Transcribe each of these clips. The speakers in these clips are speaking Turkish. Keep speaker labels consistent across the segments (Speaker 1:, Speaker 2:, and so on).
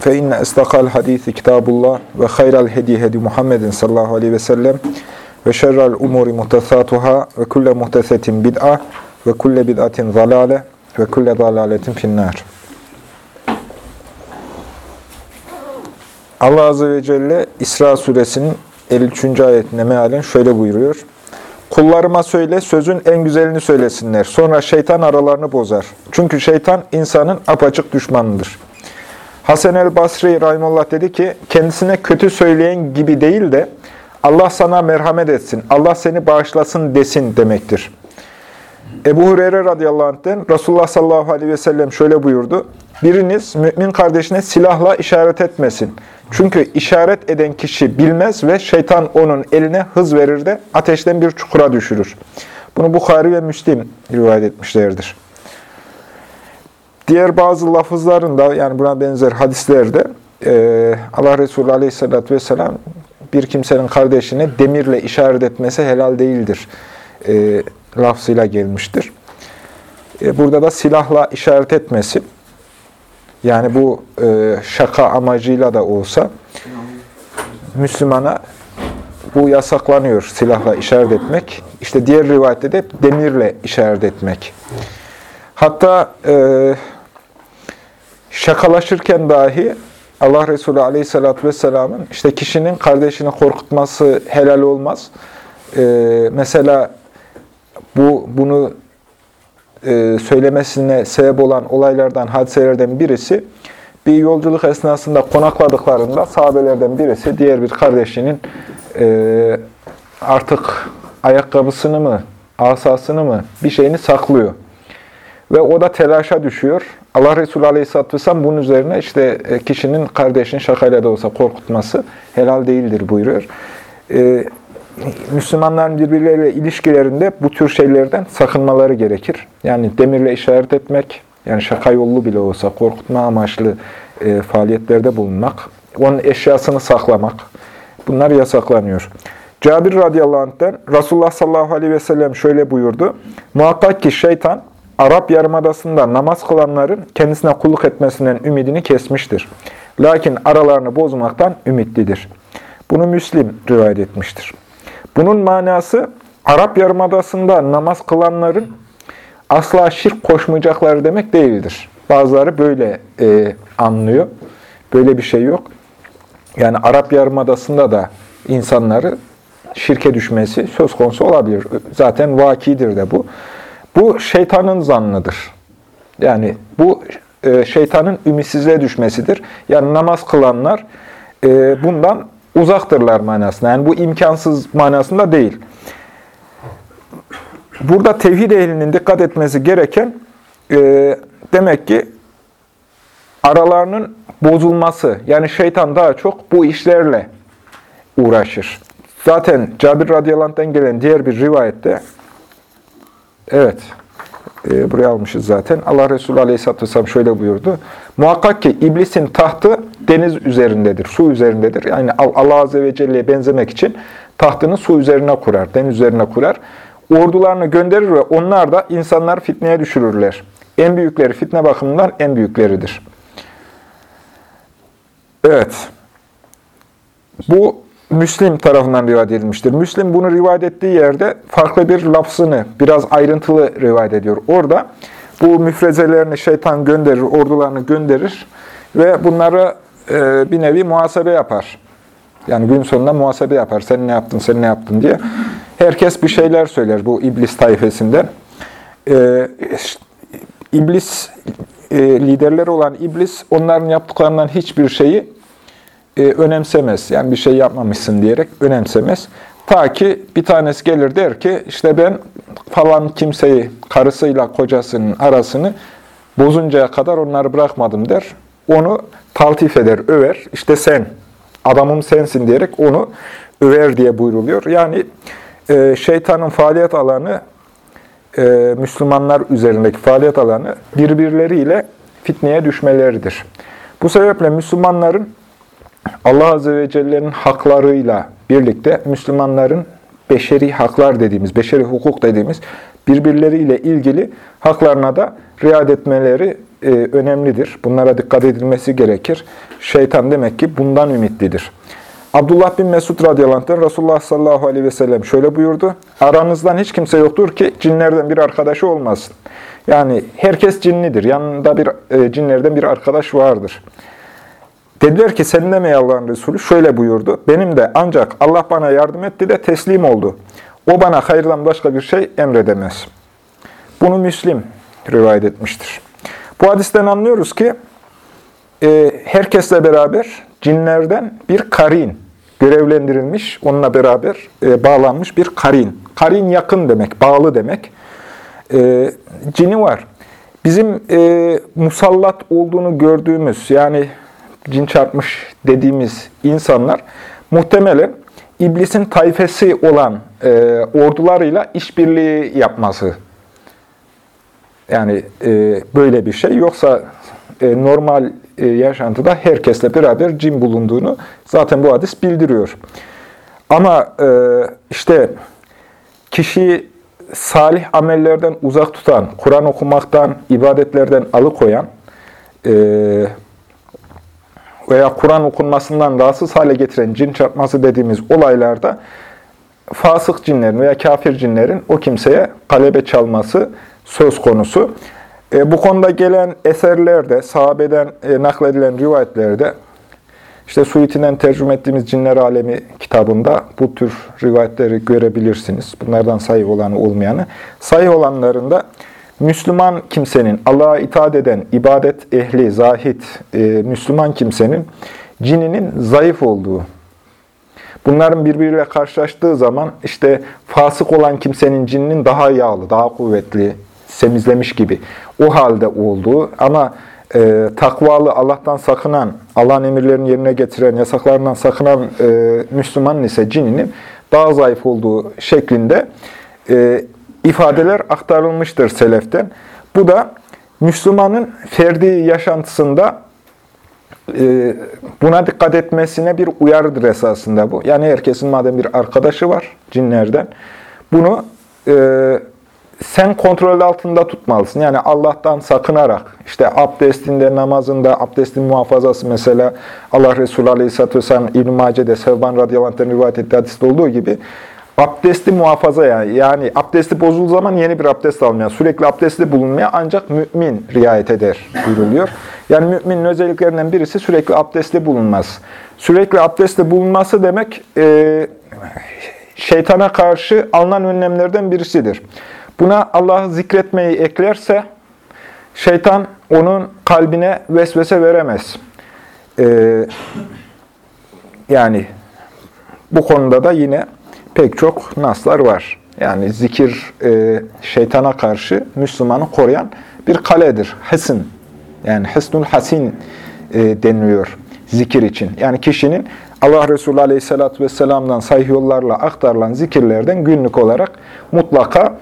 Speaker 1: Fe inne istakal hadisi kitabullah ve hayral hedi hedi Muhammedin sallallahu aleyhi ve sellem ve şerrel umuri muhtesatuhâ ve kulle muhtesetin bid'a ve kulle bid'atin zalale ve kulle zalaletin finnâr. Allah Azze ve Celle İsra suresinin 53. ayetine mealen şöyle buyuruyor. Kullarıma söyle, sözün en güzelini söylesinler. Sonra şeytan aralarını bozar. Çünkü şeytan insanın apaçık düşmanıdır. Hasan el Basri Rahimullah dedi ki, kendisine kötü söyleyen gibi değil de Allah sana merhamet etsin, Allah seni bağışlasın desin demektir. Ebu Hureyre radıyallahu anh'ten Resulullah sallallahu aleyhi ve sellem şöyle buyurdu. Biriniz mümin kardeşine silahla işaret etmesin. Çünkü işaret eden kişi bilmez ve şeytan onun eline hız verir de ateşten bir çukura düşürür. Bunu Bukhari ve Müslim rivayet etmişlerdir. Diğer bazı lafızlarında yani buna benzer hadislerde e, Allah Resulü Aleyhisselatü vesselam bir kimsenin kardeşine demirle işaret etmesi helal değildir e, lafzıyla gelmiştir. E, burada da silahla işaret etmesi yani bu e, şaka amacıyla da olsa Müslümana bu yasaklanıyor silahla işaret etmek. İşte diğer rivayette de demirle işaret etmek. Hatta e, şakalaşırken dahi Allah Resulü Aleyhisselatü Vesselam'ın işte kişinin kardeşini korkutması helal olmaz. E, mesela bu bunu e, söylemesine sebep olan olaylardan, hadiselerden birisi bir yolculuk esnasında konakladıklarında sahabelerden birisi diğer bir kardeşinin e, artık ayakkabısını mı, asasını mı bir şeyini saklıyor. Ve o da telaşa düşüyor. Allah Resulü Aleyhisselatü Vesselam bunun üzerine işte e, kişinin kardeşini şakayla da olsa korkutması helal değildir buyuruyor. Ee, Müslümanların birbirleriyle ilişkilerinde bu tür şeylerden sakınmaları gerekir. Yani demirle işaret etmek, yani şaka yollu bile olsa korkutma amaçlı e, faaliyetlerde bulunmak, onun eşyasını saklamak, bunlar yasaklanıyor. Cabir radıyallahu anh'ten Resulullah sallallahu aleyhi ve sellem şöyle buyurdu. Muhakkak ki şeytan Arap Yarımadası'nda namaz kılanların kendisine kulluk etmesinden ümidini kesmiştir. Lakin aralarını bozmaktan ümitlidir. Bunu Müslim rivayet etmiştir. Bunun manası Arap Yarımadası'nda namaz kılanların asla şirk koşmayacakları demek değildir. Bazıları böyle e, anlıyor. Böyle bir şey yok. Yani Arap Yarımadası'nda da insanları şirke düşmesi söz konusu olabilir. Zaten vakidir de bu. Bu şeytanın zannıdır. Yani bu e, şeytanın ümitsizliğe düşmesidir. Yani namaz kılanlar e, bundan uzaktırlar manasında. Yani bu imkansız manasında değil. Burada tevhid ehlinin dikkat etmesi gereken e, demek ki aralarının bozulması. Yani şeytan daha çok bu işlerle uğraşır. Zaten Cabir radıyallahu anh'tan gelen diğer bir rivayette evet e, buraya almışız zaten. Allah Resulü aleyhisselatü vesselam şöyle buyurdu. Muhakkak ki iblisin tahtı deniz üzerindedir, su üzerindedir. Yani Allah Azze ve Celle'ye benzemek için tahtını su üzerine kurar, deniz üzerine kurar. Ordularını gönderir ve onlar da insanlar fitneye düşürürler. En büyükleri fitne bakımından en büyükleridir. Evet. Bu Müslim tarafından rivayet edilmiştir. Müslim bunu rivayet ettiği yerde farklı bir lafzını biraz ayrıntılı rivayet ediyor. Orada bu müfrezelerini şeytan gönderir, ordularını gönderir ve bunları e, bir nevi muhasebe yapar. Yani gün sonunda muhasebe yapar. Sen ne yaptın, sen ne yaptın diye. Herkes bir şeyler söyler bu iblis tayfesinden. E, iblis, e, liderleri olan iblis onların yaptıklarından hiçbir şeyi e, önemsemez. Yani bir şey yapmamışsın diyerek önemsemez. Ta ki bir tanesi gelir der ki işte ben falan kimseyi karısıyla kocasının arasını bozuncaya kadar onları bırakmadım der. Onu taltif eder, över. İşte sen, adamım sensin diyerek onu över diye buyruluyor. Yani e, şeytanın faaliyet alanı, e, Müslümanlar üzerindeki faaliyet alanı birbirleriyle fitneye düşmeleridir. Bu sebeple Müslümanların Allah Azze ve Celle'nin haklarıyla birlikte Müslümanların beşeri haklar dediğimiz, beşeri hukuk dediğimiz birbirleriyle ilgili haklarına da riayet etmeleri e, önemlidir. Bunlara dikkat edilmesi gerekir. Şeytan demek ki bundan ümitlidir. Abdullah bin Mesud radıyallahu Resulullah sallallahu aleyhi ve sellem şöyle buyurdu. Aranızdan hiç kimse yoktur ki cinlerden bir arkadaşı olmasın. Yani herkes cinlidir. Yanında bir e, cinlerden bir arkadaş vardır. Dediler ki seninle mi Allah'ın Resulü? Şöyle buyurdu. Benim de ancak Allah bana yardım etti de teslim oldu. O bana hayırdan başka bir şey emredemez. Bunu Müslim rivayet etmiştir. Bu hadisten anlıyoruz ki e, herkesle beraber cinlerden bir karin görevlendirilmiş, onunla beraber e, bağlanmış bir karin. Karin yakın demek, bağlı demek. E, cini var. Bizim e, musallat olduğunu gördüğümüz, yani cin çarpmış dediğimiz insanlar muhtemelen iblisin tayfesi olan e, ordularıyla işbirliği yapması. Yani e, böyle bir şey. Yoksa e, normal e, yaşantıda herkesle beraber cin bulunduğunu zaten bu hadis bildiriyor. Ama e, işte kişiyi salih amellerden uzak tutan, Kur'an okumaktan, ibadetlerden alıkoyan, e, veya Kur'an okunmasından rahatsız hale getiren cin çarpması dediğimiz olaylarda fasık cinlerin veya kafir cinlerin o kimseye kalebe çalması söz konusu. E, bu konuda gelen eserlerde, sahabeden e, nakledilen rivayetlerde, işte Suiti'den tercüme ettiğimiz Cinler Alemi kitabında bu tür rivayetleri görebilirsiniz. Bunlardan sayı olanı olmayanı. Sayı olanlarında Müslüman kimsenin, Allah'a itaat eden, ibadet ehli, zahit, e, Müslüman kimsenin cininin zayıf olduğu, bunların birbiriyle karşılaştığı zaman işte fasık olan kimsenin cininin daha yağlı, daha kuvvetli, semizlemiş gibi o halde olduğu ama e, takvalı, Allah'tan sakınan, Allah'ın emirlerini yerine getiren, yasaklarından sakınan e, Müslümanın ise cininin daha zayıf olduğu şeklinde e, ifadeler aktarılmıştır seleften. Bu da Müslümanın ferdi yaşantısında e, buna dikkat etmesine bir uyarıdır esasında bu. Yani herkesin madem bir arkadaşı var cinlerden, bunu e, sen kontrol altında tutmalısın. Yani Allah'tan sakınarak, işte abdestinde, namazında, abdestin muhafazası mesela Allah Resulü Aleyhisselatü Vesselam İbn-i Mace'de, Sevban radıyallahu anh'tan rivayet ettiği hadiste olduğu gibi abdesti muhafaza yani. Yani abdesti bozulduğu zaman yeni bir abdest almaya, sürekli abdesti bulunmaya ancak mümin riayet eder buyuruluyor. Yani müminin özelliklerinden birisi sürekli abdesti bulunmaz. Sürekli abdesti bulunması demek e, şeytana karşı alınan önlemlerden birisidir. Buna Allah'ı zikretmeyi eklerse şeytan onun kalbine vesvese veremez. Ee, yani bu konuda da yine pek çok naslar var. Yani zikir e, şeytana karşı Müslümanı koruyan bir kaledir. Hesin. Yani hesnul hasin e, deniliyor zikir için. Yani kişinin Allah Resulü Aleyhisselatü Vesselam'dan sahih yollarla aktarılan zikirlerden günlük olarak mutlaka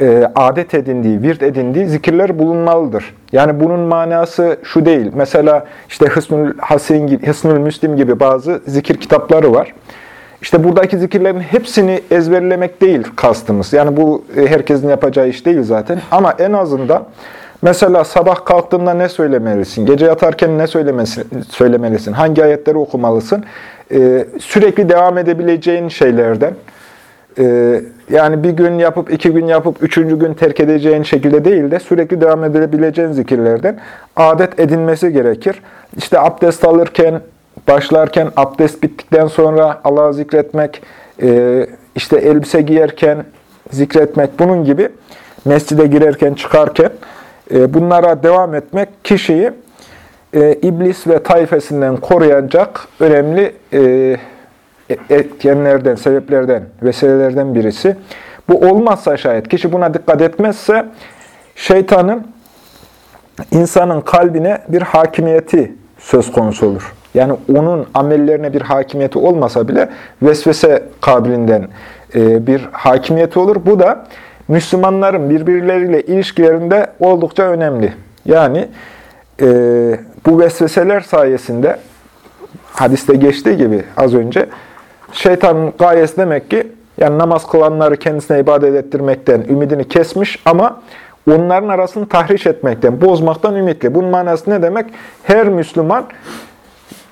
Speaker 1: e, adet edindiği, virt edindiği zikirler bulunmalıdır. Yani bunun manası şu değil. Mesela işte Hısnül Hasin gibi, Hısnül Müslim gibi bazı zikir kitapları var. İşte buradaki zikirlerin hepsini ezberlemek değil kastımız. Yani bu e, herkesin yapacağı iş değil zaten. Ama en azından mesela sabah kalktığında ne söylemelisin, gece yatarken ne söylemelisin, hangi ayetleri okumalısın, ee, sürekli devam edebileceğin şeylerden, ee, yani bir gün yapıp, iki gün yapıp, üçüncü gün terk edeceğin şekilde değil de sürekli devam edebileceğin zikirlerden adet edinmesi gerekir. İşte abdest alırken, başlarken, abdest bittikten sonra Allah'ı zikretmek, e, işte elbise giyerken zikretmek, bunun gibi mescide girerken, çıkarken e, bunlara devam etmek kişiyi e, iblis ve tayfesinden koruyacak önemli etkenlerden, sebeplerden, vesilelerden birisi. Bu olmazsa şayet, kişi buna dikkat etmezse şeytanın insanın kalbine bir hakimiyeti söz konusu olur. Yani onun amellerine bir hakimiyeti olmasa bile vesvese kabilinden e, bir hakimiyeti olur. Bu da Müslümanların birbirleriyle ilişkilerinde oldukça önemli. Yani e, bu vesveseler sayesinde hadiste geçtiği gibi az önce şeytanın gayesi demek ki yani namaz kılanları kendisine ibadet ettirmekten ümidini kesmiş ama onların arasını tahriş etmekten, bozmaktan ümitli. Bunun manası ne demek? Her Müslüman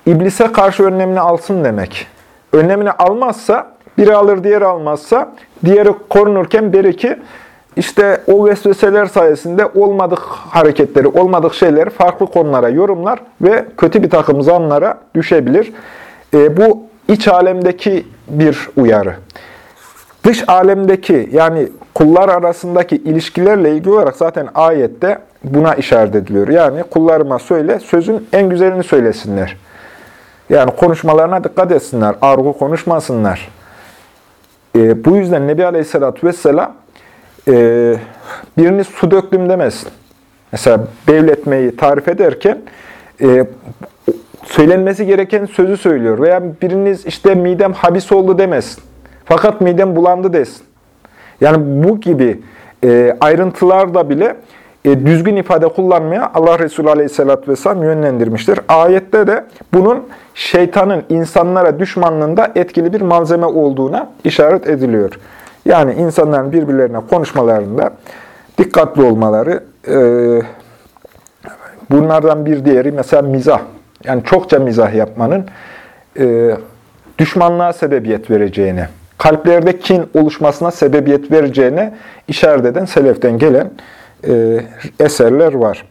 Speaker 1: iblise karşı önlemini alsın demek. Önlemini almazsa, biri alır diğeri almazsa, diğeri korunurken bir iki işte o vesveseler sayesinde olmadık hareketleri, olmadık şeyleri farklı konulara yorumlar ve kötü bir takım zanlara düşebilir. E, bu iç alemdeki bir uyarı. Dış alemdeki yani kullar arasındaki ilişkilerle ilgili olarak zaten ayette buna işaret ediliyor. Yani kullarıma söyle, sözün en güzelini söylesinler. Yani konuşmalarına dikkat etsinler, argo konuşmasınlar. E, bu yüzden Nebi Aleyhisselatü Vesselam e, birini su döktüm demesin. Mesela devletmeyi tarif ederken e, söylenmesi gereken sözü söylüyor. Veya biriniz işte midem habis oldu demesin. Fakat midem bulandı desin. Yani bu gibi e, ayrıntılarda bile e, düzgün ifade kullanmaya Allah Resulü Aleyhisselatü Vesselam yönlendirmiştir. Ayette de bunun şeytanın insanlara düşmanlığında etkili bir malzeme olduğuna işaret ediliyor. Yani insanların birbirlerine konuşmalarında dikkatli olmaları, e, bunlardan bir diğeri mesela mizah. Yani çokça mizah yapmanın e, düşmanlığa sebebiyet vereceğine, kalplerde kin oluşmasına sebebiyet vereceğine işaret eden seleften gelen e, eserler var.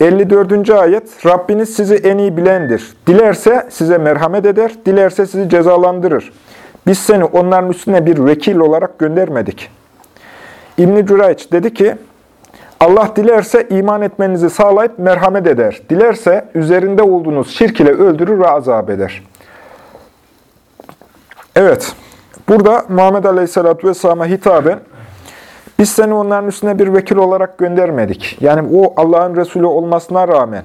Speaker 1: 54. ayet, Rabbiniz sizi en iyi bilendir. Dilerse size merhamet eder, dilerse sizi cezalandırır. Biz seni onların üstüne bir vekil olarak göndermedik. İbn-i dedi ki, Allah dilerse iman etmenizi sağlayıp merhamet eder. Dilerse üzerinde olduğunuz şirk ile öldürür ve azap eder. Evet, burada Muhammed Aleyhisselatü Vesselam'a hitaben, biz seni onların üstüne bir vekil olarak göndermedik. Yani o Allah'ın Resulü olmasına rağmen,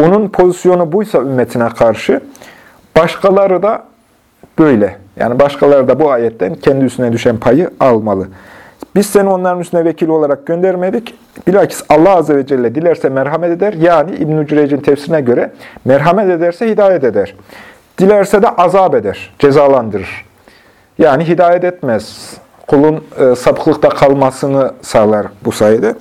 Speaker 1: onun pozisyonu buysa ümmetine karşı, başkaları da böyle. Yani başkaları da bu ayetten kendi üstüne düşen payı almalı. Biz seni onların üstüne vekil olarak göndermedik. Bilakis Allah Azze ve Celle dilerse merhamet eder. Yani İbn-i Cürec'in tefsirine göre merhamet ederse hidayet eder. Dilerse de azap eder, cezalandırır. Yani hidayet etmez. Kulun e, sapıklıkta kalmasını sağlar bu sayede.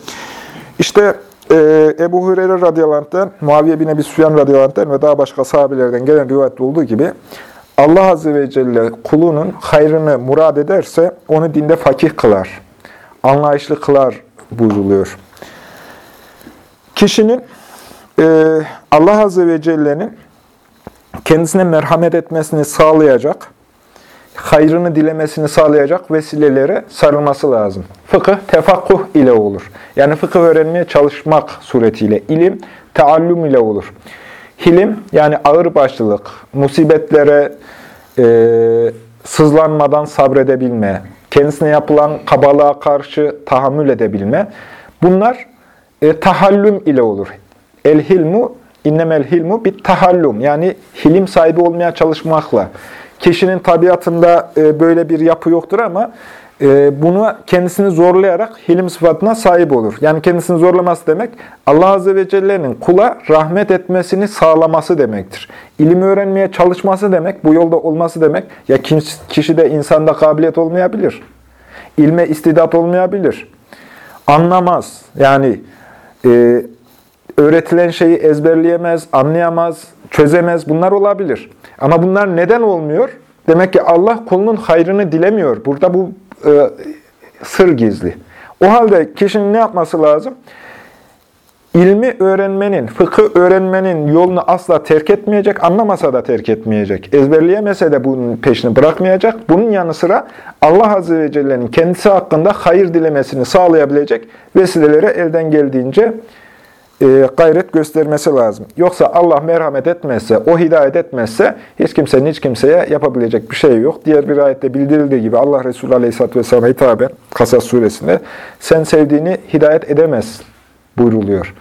Speaker 1: İşte e, Ebu Hureyre radıyallahu Muaviye bin Ebi Süfyan radıyallahu ve daha başka sahabelerden gelen rivayette olduğu gibi Allah Azze ve Celle kulunun hayrını murad ederse onu dinde fakih kılar. Anlayışlı kılar buyuruluyor. Kişinin e, Allah Azze ve Celle'nin kendisine merhamet etmesini sağlayacak, hayrını dilemesini sağlayacak vesilelere sarılması lazım. Fıkıh tefakkuh ile olur. Yani fıkıh öğrenmeye çalışmak suretiyle. ilim taallum ile olur. Hilim yani ağır başlılık, musibetlere e, sızlanmadan sabredebilme, kendisine yapılan kabalığa karşı tahammül edebilme. Bunlar e, tahallüm ile olur. El hilmu innemel hilmu bir tahallüm yani hilim sahibi olmaya çalışmakla. Kişinin tabiatında e, böyle bir yapı yoktur ama e, bunu kendisini zorlayarak hilim sıfatına sahip olur. Yani kendisini zorlaması demek Allah Azze ve Celle'nin kula rahmet etmesini sağlaması demektir. İlim öğrenmeye çalışması demek, bu yolda olması demek. Ya kişide insanda kabiliyet olmayabilir. İlme istidat olmayabilir. Anlamaz. Yani e, öğretilen şeyi ezberleyemez, anlayamaz, çözemez. Bunlar olabilir. Ama bunlar neden olmuyor? Demek ki Allah kulunun hayrını dilemiyor. Burada bu e, sır gizli. O halde kişinin ne yapması lazım? İlmi öğrenmenin, fıkı öğrenmenin yolunu asla terk etmeyecek, anlamasa da terk etmeyecek. Ezberleyemese de bunun peşini bırakmayacak. Bunun yanı sıra Allah Azze ve Celle'nin kendisi hakkında hayır dilemesini sağlayabilecek vesilelere elden geldiğince e, gayret göstermesi lazım. Yoksa Allah merhamet etmezse, o hidayet etmezse hiç kimsenin hiç kimseye yapabilecek bir şey yok. Diğer bir ayette bildirildiği gibi Allah Resulü Aleyhisselatü Vesselam'a hitaben Kasas suresinde sen sevdiğini hidayet edemezsin buyruluyor.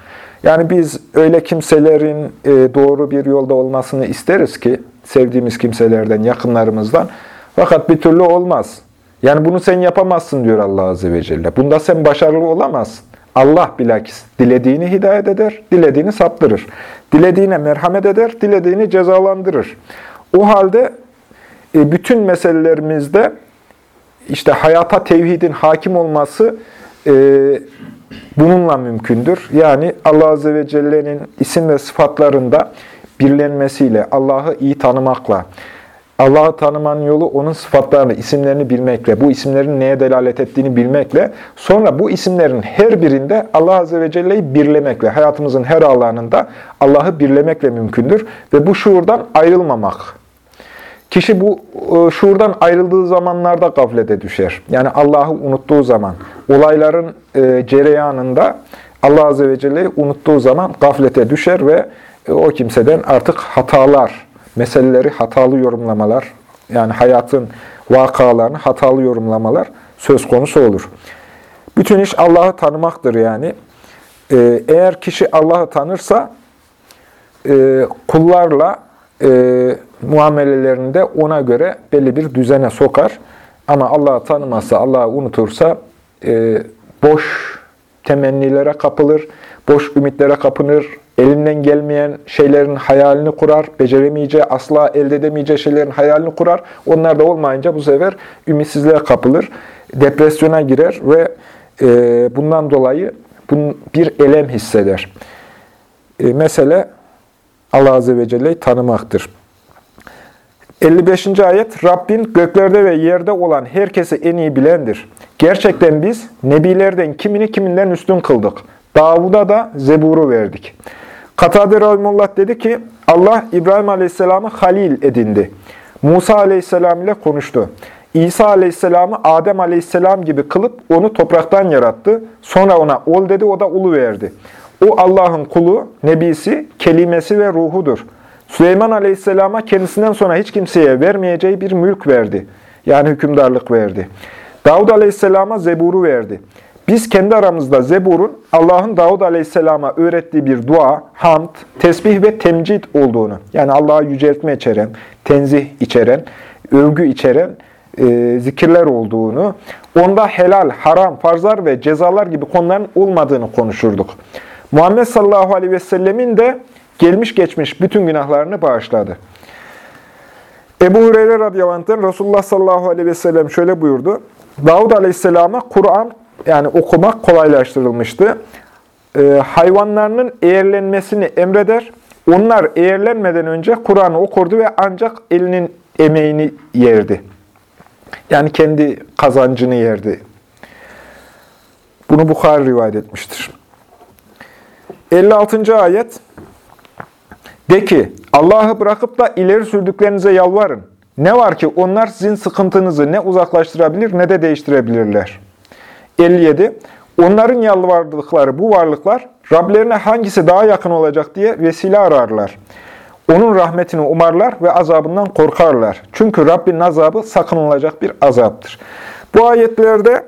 Speaker 1: Yani biz öyle kimselerin e, doğru bir yolda olmasını isteriz ki, sevdiğimiz kimselerden, yakınlarımızdan. Fakat bir türlü olmaz. Yani bunu sen yapamazsın diyor Allah Azze ve Celle. Bunda sen başarılı olamazsın. Allah bilakis dilediğini hidayet eder, dilediğini saptırır. Dilediğine merhamet eder, dilediğini cezalandırır. O halde e, bütün meselelerimizde işte hayata tevhidin hakim olması e, bununla mümkündür. Yani Allah Azze ve Celle'nin isim ve sıfatlarında birlenmesiyle, Allah'ı iyi tanımakla, Allah'ı tanımanın yolu onun sıfatlarını, isimlerini bilmekle, bu isimlerin neye delalet ettiğini bilmekle, sonra bu isimlerin her birinde Allah Azze ve Celle'yi birlemekle, hayatımızın her alanında Allah'ı birlemekle mümkündür. Ve bu şuurdan ayrılmamak. Kişi bu e, şuurdan ayrıldığı zamanlarda gaflete düşer. Yani Allah'ı unuttuğu zaman, olayların e, cereyanında Allah Azze ve Celle'yi unuttuğu zaman gaflete düşer ve e, o kimseden artık hatalar, meseleleri hatalı yorumlamalar, yani hayatın vakalarını hatalı yorumlamalar söz konusu olur. Bütün iş Allah'ı tanımaktır yani. Ee, eğer kişi Allah'ı tanırsa e, kullarla e, muamelelerinde ona göre belli bir düzene sokar. Ama Allah'ı tanımazsa, Allah'ı unutursa e, boş temennilere kapılır, boş ümitlere kapınır, elinden gelmeyen şeylerin hayalini kurar, beceremeyeceği, asla elde edemeyeceği şeylerin hayalini kurar. Onlar da olmayınca bu sefer ümitsizliğe kapılır, depresyona girer ve e, bundan dolayı bunun bir elem hisseder. E, mesele Allah Azze ve Celle'yi tanımaktır. 55. ayet, Rabbin göklerde ve yerde olan herkesi en iyi bilendir. Gerçekten biz nebilerden kimini kiminden üstün kıldık. Davud'a da Zebur'u verdik. Katade Rahimullah dedi ki, Allah İbrahim Aleyhisselam'ı halil edindi. Musa Aleyhisselam ile konuştu. İsa Aleyhisselam'ı Adem Aleyhisselam gibi kılıp onu topraktan yarattı. Sonra ona ol dedi, o da ulu verdi. O Allah'ın kulu, nebisi, kelimesi ve ruhudur. Süleyman Aleyhisselam'a kendisinden sonra hiç kimseye vermeyeceği bir mülk verdi. Yani hükümdarlık verdi. Davud Aleyhisselam'a Zebur'u verdi. Biz kendi aramızda Zebur'un Allah'ın Davud Aleyhisselam'a öğrettiği bir dua, hamd, tesbih ve temcid olduğunu, yani Allah'a yüceltme içeren, tenzih içeren, övgü içeren e, zikirler olduğunu, onda helal, haram, farzlar ve cezalar gibi konuların olmadığını konuşurduk. Muhammed sallallahu aleyhi ve sellemin de gelmiş geçmiş bütün günahlarını bağışladı. Ebu Hureyre radıyallahu anh'ten Resulullah sallallahu aleyhi ve sellem şöyle buyurdu. Davud aleyhisselama Kur'an yani okumak kolaylaştırılmıştı. Ee, hayvanlarının eğerlenmesini emreder. Onlar eğerlenmeden önce Kur'an'ı okurdu ve ancak elinin emeğini yerdi. Yani kendi kazancını yerdi. Bunu Bukhari rivayet etmiştir. 56. ayet De ki, Allah'ı bırakıp da ileri sürdüklerinize yalvarın. Ne var ki onlar sizin sıkıntınızı ne uzaklaştırabilir ne de değiştirebilirler. 57. Onların yalvardıkları bu varlıklar Rablerine hangisi daha yakın olacak diye vesile ararlar. Onun rahmetini umarlar ve azabından korkarlar. Çünkü Rabbin azabı sakınılacak bir azaptır. Bu ayetlerde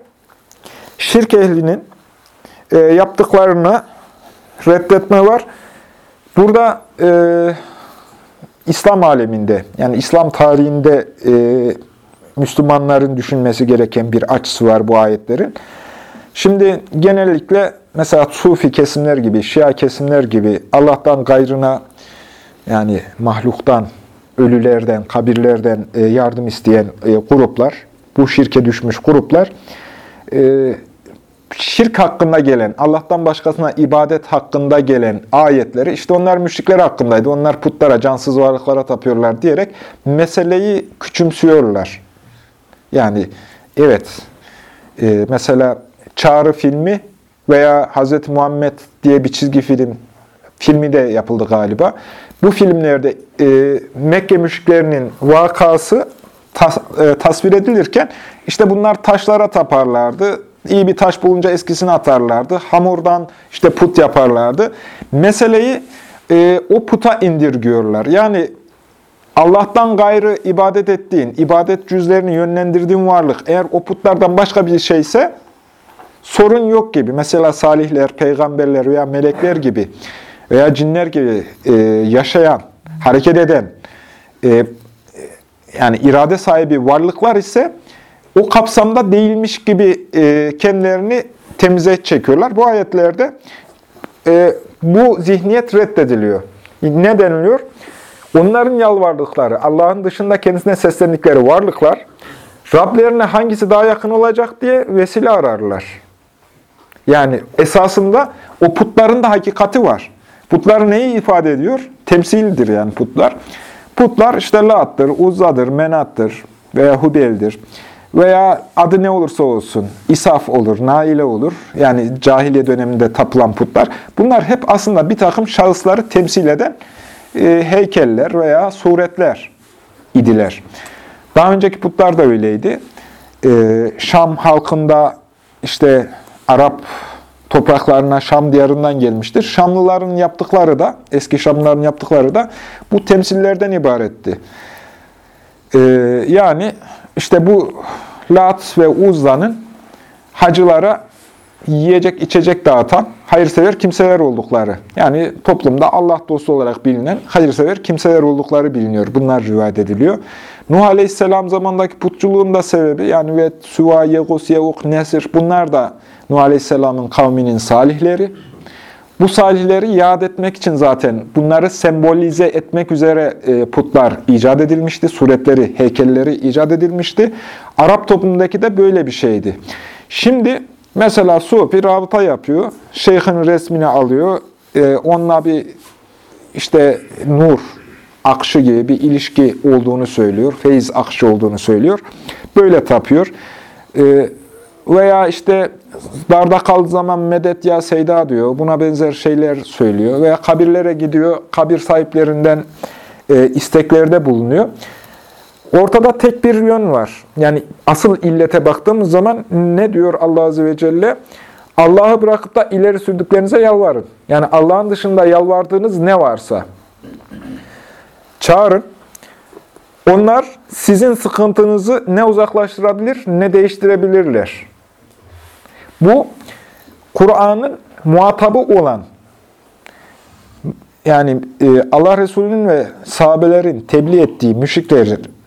Speaker 1: şirk ehlinin e, yaptıklarını reddetme var. Burada e, İslam aleminde, yani İslam tarihinde e, Müslümanların düşünmesi gereken bir açısı var bu ayetlerin. Şimdi genellikle mesela Sufi kesimler gibi, Şia kesimler gibi Allah'tan gayrına yani mahluktan, ölülerden, kabirlerden e, yardım isteyen e, gruplar, bu şirke düşmüş gruplar, e, şirk hakkında gelen, Allah'tan başkasına ibadet hakkında gelen ayetleri, işte onlar müşrikler hakkındaydı, onlar putlara, cansız varlıklara tapıyorlar diyerek meseleyi küçümsüyorlar. Yani evet, mesela Çağrı filmi veya Hz. Muhammed diye bir çizgi film filmi de yapıldı galiba. Bu filmlerde e, Mekke müşriklerinin vakası tas, e, tasvir edilirken işte bunlar taşlara taparlardı. İyi bir taş bulunca eskisini atarlardı. Hamurdan işte put yaparlardı. Meseleyi e, o puta indirgiyorlar. Yani Allah'tan gayrı ibadet ettiğin, ibadet cüzlerini yönlendirdiğin varlık eğer o putlardan başka bir şeyse sorun yok gibi. Mesela salihler, peygamberler veya melekler gibi veya cinler gibi e, yaşayan, hareket eden, e, yani irade sahibi varlıklar ise o kapsamda değilmiş gibi e, kendilerini temize çekiyorlar. Bu ayetlerde e, bu zihniyet reddediliyor. Ne deniliyor? Onların yalvardıkları, Allah'ın dışında kendisine seslendikleri varlıklar, Rablerine hangisi daha yakın olacak diye vesile ararlar. Yani esasında o putların da hakikati var. Putlar neyi ifade ediyor? Temsildir yani putlar. Putlar işte La'ttır, Uzza'dır, Menat'tır veya Hubel'dir. Veya adı ne olursa olsun, İsaf olur, Naile olur. Yani cahiliye döneminde tapılan putlar. Bunlar hep aslında bir takım şahısları temsil eden e, heykeller veya suretler idiler. Daha önceki putlar da öyleydi. E, Şam halkında işte Arap topraklarına Şam diyarından gelmiştir. Şamlıların yaptıkları da, eski Şamlıların yaptıkları da bu temsillerden ibaretti. Ee, yani işte bu Lat ve Uzza'nın hacılara yiyecek, içecek dağıtan hayırsever kimseler oldukları. Yani toplumda Allah dostu olarak bilinen hayırsever kimseler oldukları biliniyor. Bunlar rivayet ediliyor. Nuh Aleyhisselam zamandaki putçuluğun da sebebi yani ve Süva, Yegus, Yevuk, Nesir bunlar da Nuh Aleyhisselam'ın kavminin salihleri. Bu salihleri yad etmek için zaten bunları sembolize etmek üzere e, putlar icat edilmişti. Suretleri, heykelleri icat edilmişti. Arap toplumundaki de böyle bir şeydi. Şimdi mesela Sufi rabıta yapıyor. Şeyhin resmini alıyor. E, onunla bir işte nur akışı gibi bir ilişki olduğunu söylüyor. Feyiz akışı olduğunu söylüyor. Böyle tapıyor. E, veya işte darda kaldığı zaman medet ya seyda diyor. Buna benzer şeyler söylüyor. Veya kabirlere gidiyor. Kabir sahiplerinden e, isteklerde bulunuyor. Ortada tek bir yön var. Yani asıl illete baktığımız zaman ne diyor Allah Azze ve Celle? Allah'ı bırakıp da ileri sürdüklerinize yalvarın. Yani Allah'ın dışında yalvardığınız ne varsa çağırın. Onlar sizin sıkıntınızı ne uzaklaştırabilir ne değiştirebilirler. Bu Kur'an'ın muhatabı olan yani e, Allah Resulü'nün ve sahabelerin tebliğ ettiği müşriklerin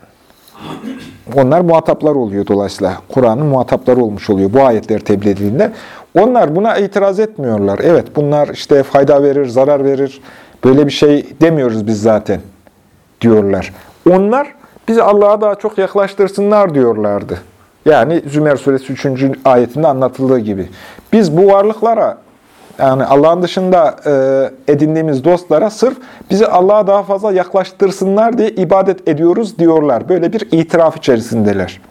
Speaker 1: onlar muhataplar oluyor dolayısıyla. Kur'an'ın muhatapları olmuş oluyor bu ayetler tebliğ edildiğinde. Onlar buna itiraz etmiyorlar. Evet bunlar işte fayda verir, zarar verir. Böyle bir şey demiyoruz biz zaten diyorlar. Onlar bizi Allah'a daha çok yaklaştırsınlar diyorlardı. Yani Zümer suresi 3. ayetinde anlatıldığı gibi. Biz bu varlıklara yani Allah'ın dışında e, edindiğimiz dostlara sırf bizi Allah'a daha fazla yaklaştırsınlar diye ibadet ediyoruz diyorlar. Böyle bir itiraf içerisindeler.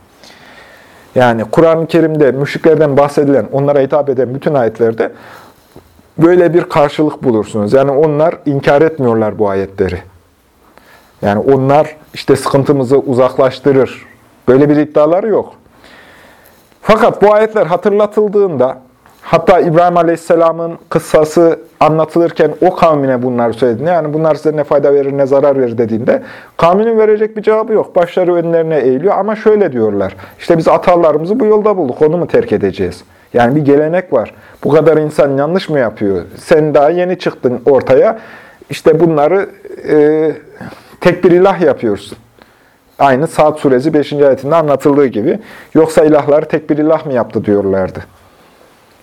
Speaker 1: Yani Kur'an-ı Kerim'de müşriklerden bahsedilen, onlara hitap eden bütün ayetlerde böyle bir karşılık bulursunuz. Yani onlar inkar etmiyorlar bu ayetleri. Yani onlar işte sıkıntımızı uzaklaştırır. Böyle bir iddiaları yok. Fakat bu ayetler hatırlatıldığında, hatta İbrahim Aleyhisselam'ın kıssası anlatılırken o kavmine bunları söylediğinde, yani bunlar size ne fayda verir ne zarar verir dediğinde, kavminin verecek bir cevabı yok. Başları önlerine eğiliyor ama şöyle diyorlar, işte biz atalarımızı bu yolda bulduk, onu mu terk edeceğiz? Yani bir gelenek var. Bu kadar insan yanlış mı yapıyor? Sen daha yeni çıktın ortaya, işte bunları e, tek bir ilah yapıyorsun. Aynı Saat suresi 5. ayetinde anlatıldığı gibi. Yoksa ilahları tek bir ilah mı yaptı diyorlardı.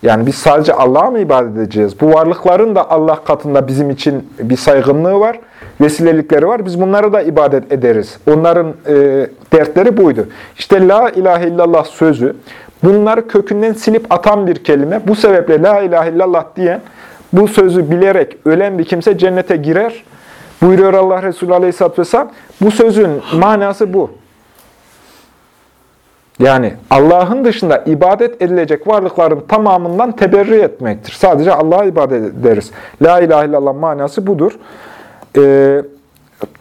Speaker 1: Yani biz sadece Allah'a mı ibadet edeceğiz? Bu varlıkların da Allah katında bizim için bir saygınlığı var, vesilelikleri var. Biz bunlara da ibadet ederiz. Onların e, dertleri buydu. İşte La ilahe illallah sözü, bunları kökünden silip atan bir kelime. Bu sebeple La ilahe illallah diyen, bu sözü bilerek ölen bir kimse cennete girer Buyuruyor Allah Resulü Aleyhisselatü Vesselam. Bu sözün manası bu. Yani Allah'ın dışında ibadet edilecek varlıkların tamamından teberri etmektir. Sadece Allah'a ibadet ederiz. La ilahe illallah manası budur. Ee,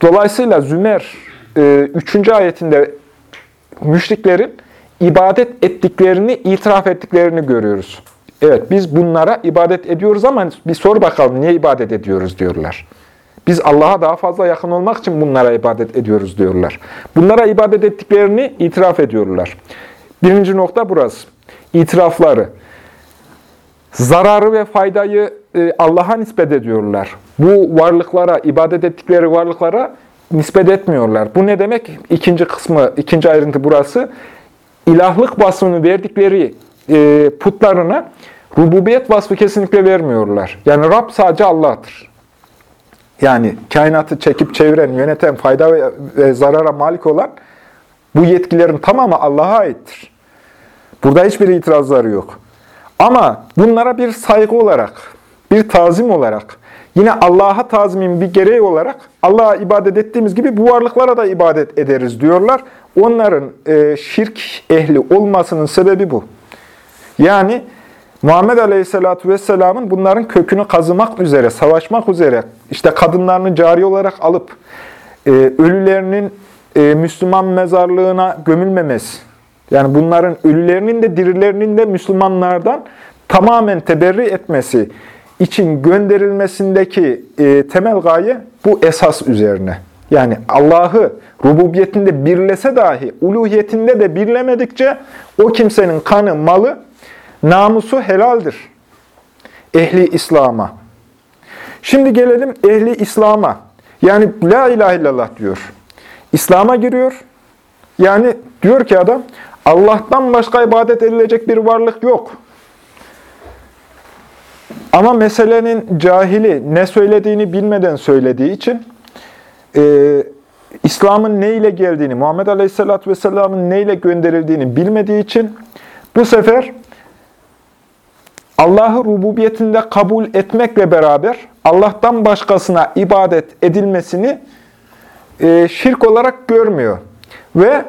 Speaker 1: dolayısıyla Zümer 3. E, ayetinde müşriklerin ibadet ettiklerini, itiraf ettiklerini görüyoruz. Evet biz bunlara ibadet ediyoruz ama bir sor bakalım niye ibadet ediyoruz diyorlar. Biz Allah'a daha fazla yakın olmak için bunlara ibadet ediyoruz diyorlar. Bunlara ibadet ettiklerini itiraf ediyorlar. Birinci nokta burası. İtirafları. zararı ve faydayı e, Allah'a nispet ediyorlar. Bu varlıklara, ibadet ettikleri varlıklara nispet etmiyorlar. Bu ne demek? İkinci kısmı, ikinci ayrıntı burası. İlahlık vasfını verdikleri e, putlarına rububiyet vasfı kesinlikle vermiyorlar. Yani Rab sadece Allah'tır. Yani kainatı çekip çeviren, yöneten, fayda ve, zarara malik olan bu yetkilerin tamamı Allah'a aittir. Burada hiçbir itirazları yok. Ama bunlara bir saygı olarak, bir tazim olarak, yine Allah'a tazimin bir gereği olarak Allah'a ibadet ettiğimiz gibi bu varlıklara da ibadet ederiz diyorlar. Onların e, şirk ehli olmasının sebebi bu. Yani Muhammed Aleyhisselatü Vesselam'ın bunların kökünü kazımak üzere, savaşmak üzere, işte kadınlarını cari olarak alıp e, ölülerinin e, Müslüman mezarlığına gömülmemesi, yani bunların ölülerinin de dirilerinin de Müslümanlardan tamamen teberri etmesi için gönderilmesindeki e, temel gaye bu esas üzerine. Yani Allah'ı rububiyetinde birlese dahi uluhiyetinde de birlemedikçe o kimsenin kanı, malı, namusu helaldir. Ehli İslam'a. Şimdi gelelim ehli İslam'a. Yani la ilahe illallah diyor. İslam'a giriyor. Yani diyor ki adam Allah'tan başka ibadet edilecek bir varlık yok. Ama meselenin cahili ne söylediğini bilmeden söylediği için e, İslam'ın ne ile geldiğini, Muhammed Aleyhisselatü Vesselam'ın ne ile gönderildiğini bilmediği için bu sefer Allah'ı rububiyetinde kabul etmekle beraber Allah'tan başkasına ibadet edilmesini e, şirk olarak görmüyor. Ve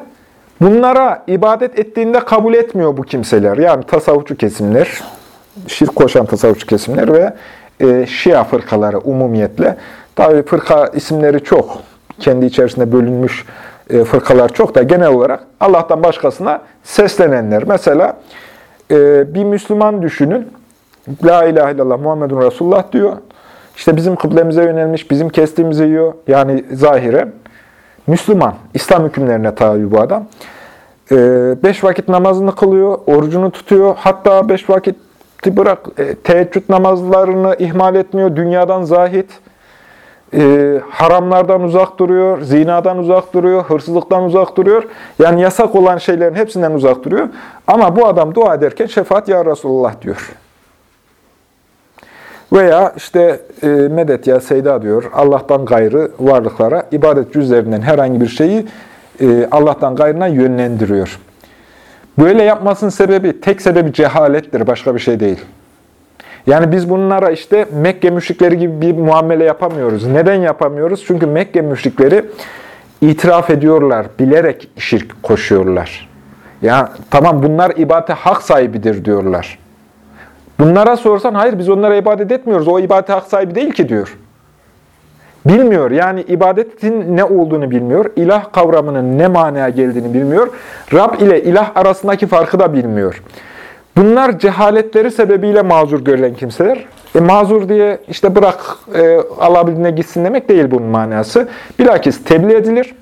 Speaker 1: bunlara ibadet ettiğinde kabul etmiyor bu kimseler. Yani tasavvufçu kesimler, şirk koşan tasavvufçu kesimler ve e, Şia fırkaları umumiyetle. Tabi fırka isimleri çok. Kendi içerisinde bölünmüş e, fırkalar çok da genel olarak Allah'tan başkasına seslenenler. Mesela bir Müslüman düşünün. La ilahe illallah Muhammedun Resulullah diyor. İşte bizim kıblemize yönelmiş, bizim kestiğimizi yiyor. Yani zahiren. Müslüman, İslam hükümlerine tabi bu adam. Ee, beş vakit namazını kılıyor, orucunu tutuyor. Hatta beş vakit bırak, e, teheccüd namazlarını ihmal etmiyor. Dünyadan zahit, e, haramlardan uzak duruyor, zinadan uzak duruyor, hırsızlıktan uzak duruyor. Yani yasak olan şeylerin hepsinden uzak duruyor. Ama bu adam dua ederken şefaat ya Resulullah diyor. Veya işte e, medet ya seyda diyor, Allah'tan gayrı varlıklara ibadet cüzlerinden herhangi bir şeyi e, Allah'tan gayrına yönlendiriyor. Böyle yapmasının sebebi, tek sebebi cehalettir, başka bir şey değil. Yani biz bunlara işte Mekke müşrikleri gibi bir muamele yapamıyoruz. Neden yapamıyoruz? Çünkü Mekke müşrikleri itiraf ediyorlar, bilerek şirk koşuyorlar. Ya tamam bunlar ibadete hak sahibidir diyorlar. Bunlara sorsan hayır biz onlara ibadet etmiyoruz. O ibadete hak sahibi değil ki diyor. Bilmiyor. Yani ibadetin ne olduğunu bilmiyor. İlah kavramının ne manaya geldiğini bilmiyor. Rab ile ilah arasındaki farkı da bilmiyor. Bunlar cehaletleri sebebiyle mazur görülen kimseler. E, mazur diye işte bırak e, alabildiğine gitsin demek değil bunun manası. Bilakis tebliğ edilir.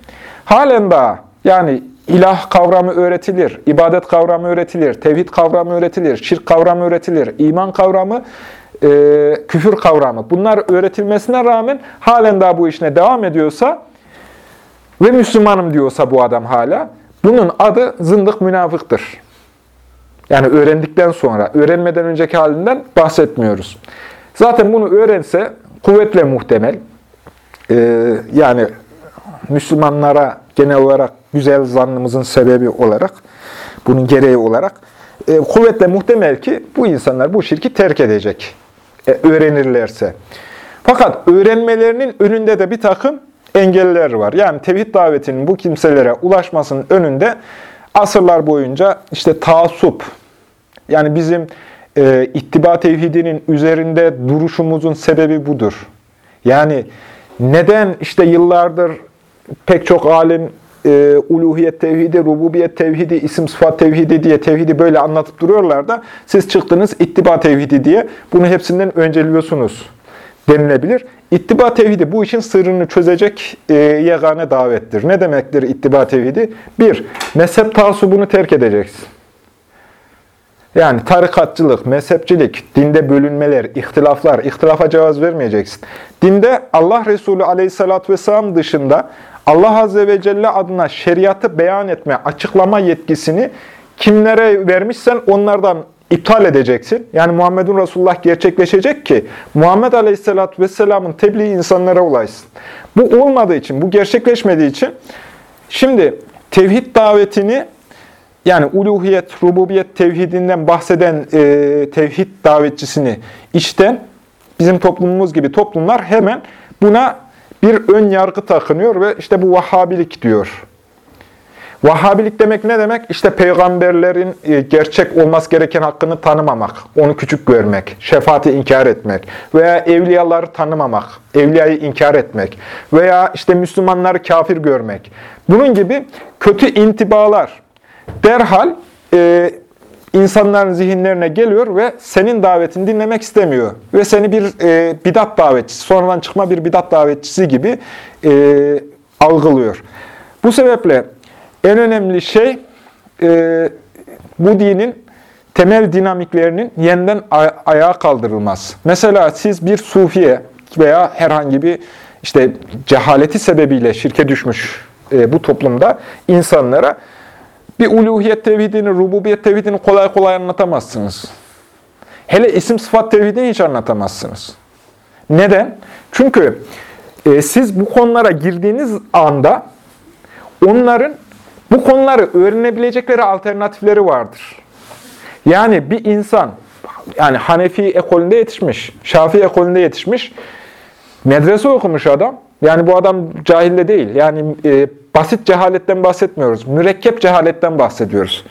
Speaker 1: Halen daha yani ilah kavramı öğretilir, ibadet kavramı öğretilir, tevhid kavramı öğretilir, şirk kavramı öğretilir, iman kavramı, e, küfür kavramı. Bunlar öğretilmesine rağmen halen daha bu işine devam ediyorsa ve Müslümanım diyorsa bu adam hala, bunun adı zındık münafıktır. Yani öğrendikten sonra, öğrenmeden önceki halinden bahsetmiyoruz. Zaten bunu öğrense kuvvetle muhtemel, e, yani Müslümanlara genel olarak güzel zannımızın sebebi olarak, bunun gereği olarak e, kuvvetle muhtemel ki bu insanlar bu şirki terk edecek, e, öğrenirlerse. Fakat öğrenmelerinin önünde de bir takım engeller var. Yani tevhid davetinin bu kimselere ulaşmasının önünde asırlar boyunca işte taasup, yani bizim e, ittiba tevhidinin üzerinde duruşumuzun sebebi budur. Yani neden işte yıllardır pek çok alim e, uluhiyet tevhidi, rububiyet tevhidi, isim sıfat tevhidi diye tevhidi böyle anlatıp duruyorlar da siz çıktınız ittiba tevhidi diye bunu hepsinden önceliyorsunuz denilebilir. İttiba tevhidi bu işin sırrını çözecek e, yegane davettir. Ne demektir ittiba tevhidi? Bir, mezhep tasubunu terk edeceksin. Yani tarikatçılık, mezhepçilik, dinde bölünmeler, ihtilaflar, ihtilafa cevaz vermeyeceksin. Dinde Allah Resulü aleyhissalatü vesselam dışında Allah Azze ve Celle adına şeriatı beyan etme, açıklama yetkisini kimlere vermişsen onlardan iptal edeceksin. Yani Muhammedun Resulullah gerçekleşecek ki Muhammed Aleyhisselatü Vesselam'ın tebliği insanlara ulaşsın. Bu olmadığı için, bu gerçekleşmediği için şimdi tevhid davetini yani uluhiyet, rububiyet tevhidinden bahseden e, tevhid davetçisini içten bizim toplumumuz gibi toplumlar hemen buna bir ön yargı takınıyor ve işte bu Vahhabilik diyor. Vahhabilik demek ne demek? İşte peygamberlerin e, gerçek olması gereken hakkını tanımamak, onu küçük görmek, şefaati inkar etmek veya evliyaları tanımamak, evliyayı inkar etmek veya işte Müslümanları kafir görmek. Bunun gibi kötü intibalar derhal e, insanların zihinlerine geliyor ve senin davetini dinlemek istemiyor. Ve seni bir e, bidat davetçisi, sonradan çıkma bir bidat davetçisi gibi e, algılıyor. Bu sebeple en önemli şey e, bu dinin temel dinamiklerinin yeniden ayağa kaldırılmaz. Mesela siz bir sufiye veya herhangi bir işte cehaleti sebebiyle şirke düşmüş e, bu toplumda insanlara bir uluhiyet tevhidini, rububiyet tevhidini kolay kolay anlatamazsınız. Hele isim sıfat tevhidini hiç anlatamazsınız. Neden? Çünkü e, siz bu konulara girdiğiniz anda onların bu konuları öğrenebilecekleri alternatifleri vardır. Yani bir insan, yani Hanefi ekolünde yetişmiş, Şafii ekolünde yetişmiş, medrese okumuş adam. Yani bu adam cahille değil. Yani e, basit cehaletten bahsetmiyoruz. Mürekkep cehaletten bahsediyoruz.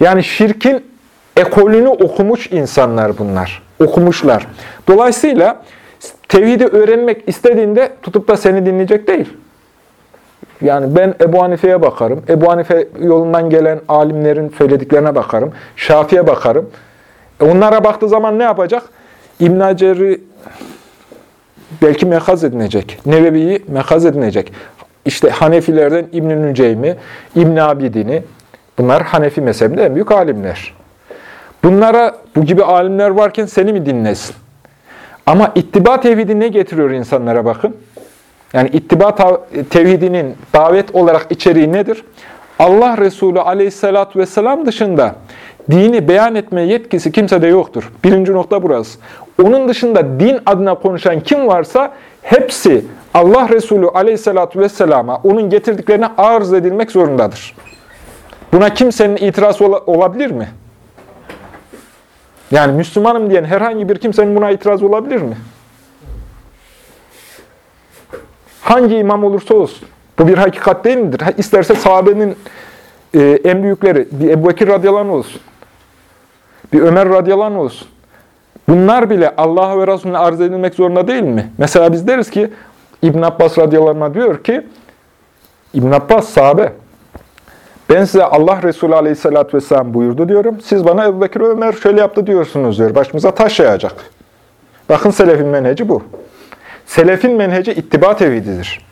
Speaker 1: Yani şirkin ekolünü okumuş insanlar bunlar. Okumuşlar. Dolayısıyla tevhidi öğrenmek istediğinde tutup da seni dinleyecek değil. Yani ben Ebu Hanife'ye bakarım. Ebu Hanife yolundan gelen alimlerin söylediklerine bakarım. Şafi'ye bakarım. E onlara baktığı zaman ne yapacak? İbn Hacer'i belki mekaz edinecek. Nevevi'yi mekaz edinecek. İşte Hanefilerden İbn-i Nüceymi, ibn Abidin'i, bunlar Hanefi mezhebinde en büyük alimler. Bunlara bu gibi alimler varken seni mi dinlesin? Ama ittiba tevhidi ne getiriyor insanlara bakın. Yani ittiba tevhidinin davet olarak içeriği nedir? Allah Resulü aleyhissalatü vesselam dışında dini beyan etme yetkisi kimsede yoktur. Birinci nokta burası. Onun dışında din adına konuşan kim varsa hepsi Allah Resulü aleyhissalatü vesselama onun getirdiklerine arz edilmek zorundadır. Buna kimsenin itirazı olabilir mi? Yani Müslümanım diyen herhangi bir kimsenin buna itiraz olabilir mi? Hangi imam olursa olsun. Bu bir hakikat değil midir? İsterse sahabenin e, en büyükleri, bir Ebu Bekir radıyallahu olsun, bir Ömer radıyallahu olsun. Bunlar bile Allah'a ve Resulüne arz edilmek zorunda değil mi? Mesela biz deriz ki, İbn Abbas radıyallahu diyor ki, İbn Abbas sahabe, ben size Allah Resulü aleyhissalatü vesselam buyurdu diyorum. Siz bana Ebu Bekir Ömer şöyle yaptı diyorsunuz diyor. Başımıza taş yağacak. Bakın selefin menheci bu. Selefin menheci ittiba tevhididir.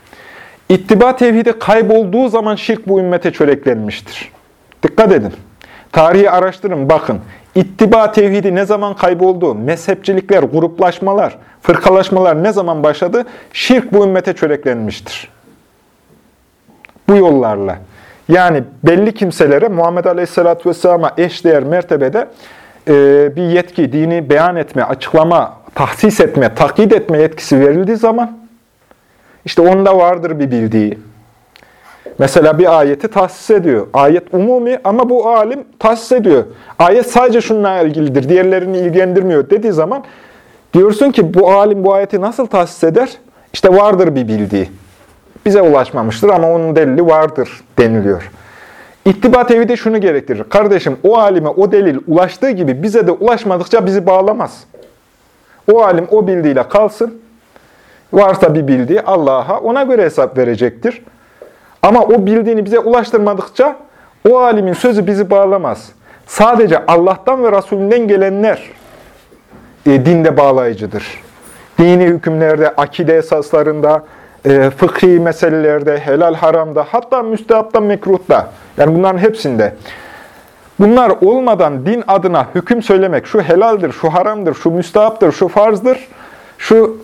Speaker 1: İttiba tevhidi kaybolduğu zaman şirk bu ümmete çöreklenmiştir. Dikkat edin. Tarihi araştırın, bakın. İttiba tevhidi ne zaman kayboldu? Mezhepçilikler, gruplaşmalar, fırkalaşmalar ne zaman başladı? Şirk bu ümmete çöreklenmiştir. Bu yollarla. Yani belli kimselere Muhammed Aleyhisselatü Vesselam'a eşdeğer mertebede e, bir yetki, dini beyan etme, açıklama, tahsis etme, takyit etme yetkisi verildiği zaman işte onda vardır bir bildiği. Mesela bir ayeti tahsis ediyor. Ayet umumi ama bu alim tahsis ediyor. Ayet sadece şununla ilgilidir, diğerlerini ilgilendirmiyor dediği zaman diyorsun ki bu alim bu ayeti nasıl tahsis eder? İşte vardır bir bildiği. Bize ulaşmamıştır ama onun delili vardır deniliyor. İttiba tevhidi şunu gerektirir. Kardeşim o alime o delil ulaştığı gibi bize de ulaşmadıkça bizi bağlamaz. O alim o bildiğiyle kalsın. Varsa bir bildiği Allah'a ona göre hesap verecektir. Ama o bildiğini bize ulaştırmadıkça o alimin sözü bizi bağlamaz. Sadece Allah'tan ve Resulünden gelenler e, dinde bağlayıcıdır. Dini hükümlerde, akide esaslarında, e, fıkhi meselelerde, helal haramda, hatta müstehapta, mekruhta, yani bunların hepsinde Bunlar olmadan din adına hüküm söylemek, şu helaldir, şu haramdır, şu müstahaptır, şu farzdır, şu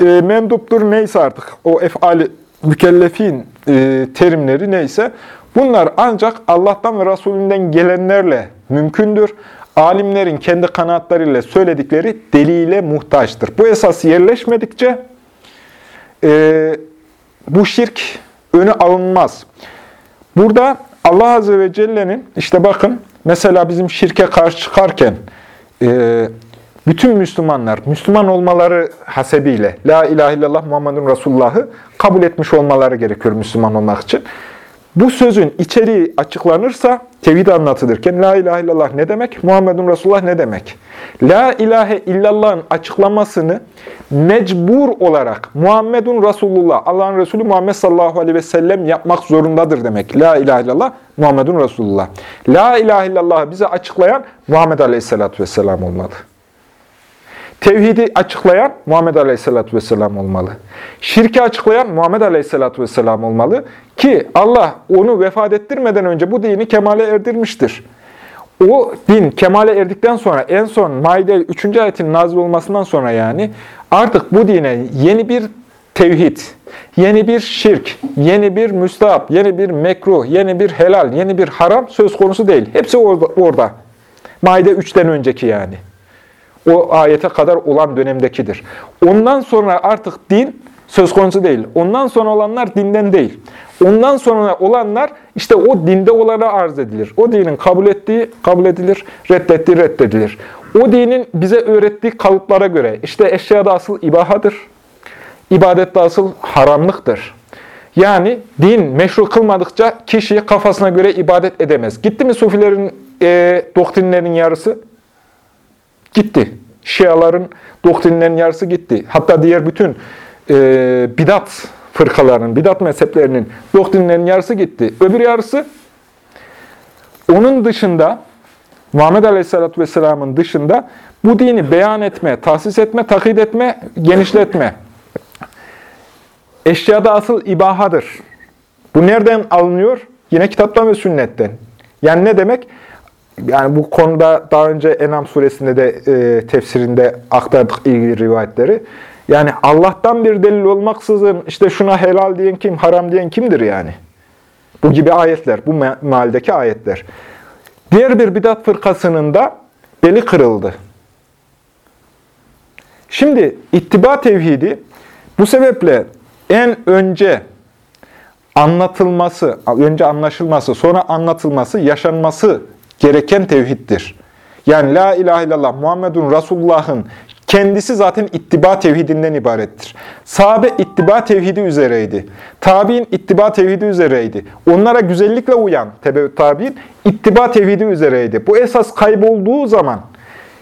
Speaker 1: e, menduptur neyse artık o efali mükellefin e, terimleri neyse bunlar ancak Allah'tan ve Resulünden gelenlerle mümkündür. Alimlerin kendi kanaatlarıyla söyledikleri delile muhtaçtır. Bu esas yerleşmedikçe e, bu şirk önü alınmaz. Burada Allah Azze ve Celle'nin, işte bakın, mesela bizim şirke karşı çıkarken, e, bütün Müslümanlar, Müslüman olmaları hasebiyle, La ilahe illallah Muhammedun Resulullah'ı kabul etmiş olmaları gerekiyor Müslüman olmak için. Bu sözün içeriği açıklanırsa tevhid anlatılırken La ilahe illallah ne demek? Muhammedun Resulullah ne demek? La ilahe illallah'ın açıklamasını mecbur olarak Muhammedun Resulullah, Allah'ın Resulü Muhammed sallallahu aleyhi ve sellem yapmak zorundadır demek. La ilahe illallah Muhammedun Resulullah. La ilahe illallah'ı bize açıklayan Muhammed aleyhissalatü vesselam olmalı. Tevhidi açıklayan Muhammed Aleyhisselatü Vesselam olmalı. Şirki açıklayan Muhammed Aleyhisselatü Vesselam olmalı. Ki Allah onu vefat ettirmeden önce bu dini kemale erdirmiştir. O din kemale erdikten sonra en son Maide 3. ayetin nazil olmasından sonra yani artık bu dine yeni bir tevhid, yeni bir şirk, yeni bir müstahap, yeni bir mekruh, yeni bir helal, yeni bir haram söz konusu değil. Hepsi orada. orada. Maide 3'ten önceki yani o ayete kadar olan dönemdekidir. Ondan sonra artık din söz konusu değil. Ondan sonra olanlar dinden değil. Ondan sonra olanlar işte o dinde olana arz edilir. O dinin kabul ettiği kabul edilir, reddettiği reddedilir. O dinin bize öğrettiği kalıplara göre işte eşyada asıl ibahadır, ibadette asıl haramlıktır. Yani din meşru kılmadıkça kişi kafasına göre ibadet edemez. Gitti mi sufilerin e, doktrinlerinin yarısı? Gitti. Şiaların doktrinlerinin yarısı gitti. Hatta diğer bütün e, bidat fırkalarının, bidat mezheplerinin doktrinlerinin yarısı gitti. Öbür yarısı onun dışında Muhammed Aleyhisselatü Vesselam'ın dışında bu dini beyan etme, tahsis etme, takid etme, genişletme. Eşyada asıl ibahadır. Bu nereden alınıyor? Yine kitaptan ve sünnetten. Yani ne demek? Yani bu konuda daha önce Enam suresinde de e, tefsirinde aktardık ilgili rivayetleri. Yani Allah'tan bir delil olmaksızın işte şuna helal diyen kim, haram diyen kimdir yani? Bu gibi ayetler, bu mealdeki ayetler. Diğer bir bidat fırkasının da beli kırıldı. Şimdi ittiba tevhidi bu sebeple en önce anlatılması, önce anlaşılması, sonra anlatılması, yaşanması gereken tevhiddir. Yani la ilahe illallah Muhammedun Resulullah'ın kendisi zaten ittiba tevhidinden ibarettir. Sahabe ittiba tevhidi üzereydi. Tabi'in ittiba tevhidi üzereydi. Onlara güzellikle uyan tabi'in ittiba tevhidi üzereydi. Bu esas kaybolduğu zaman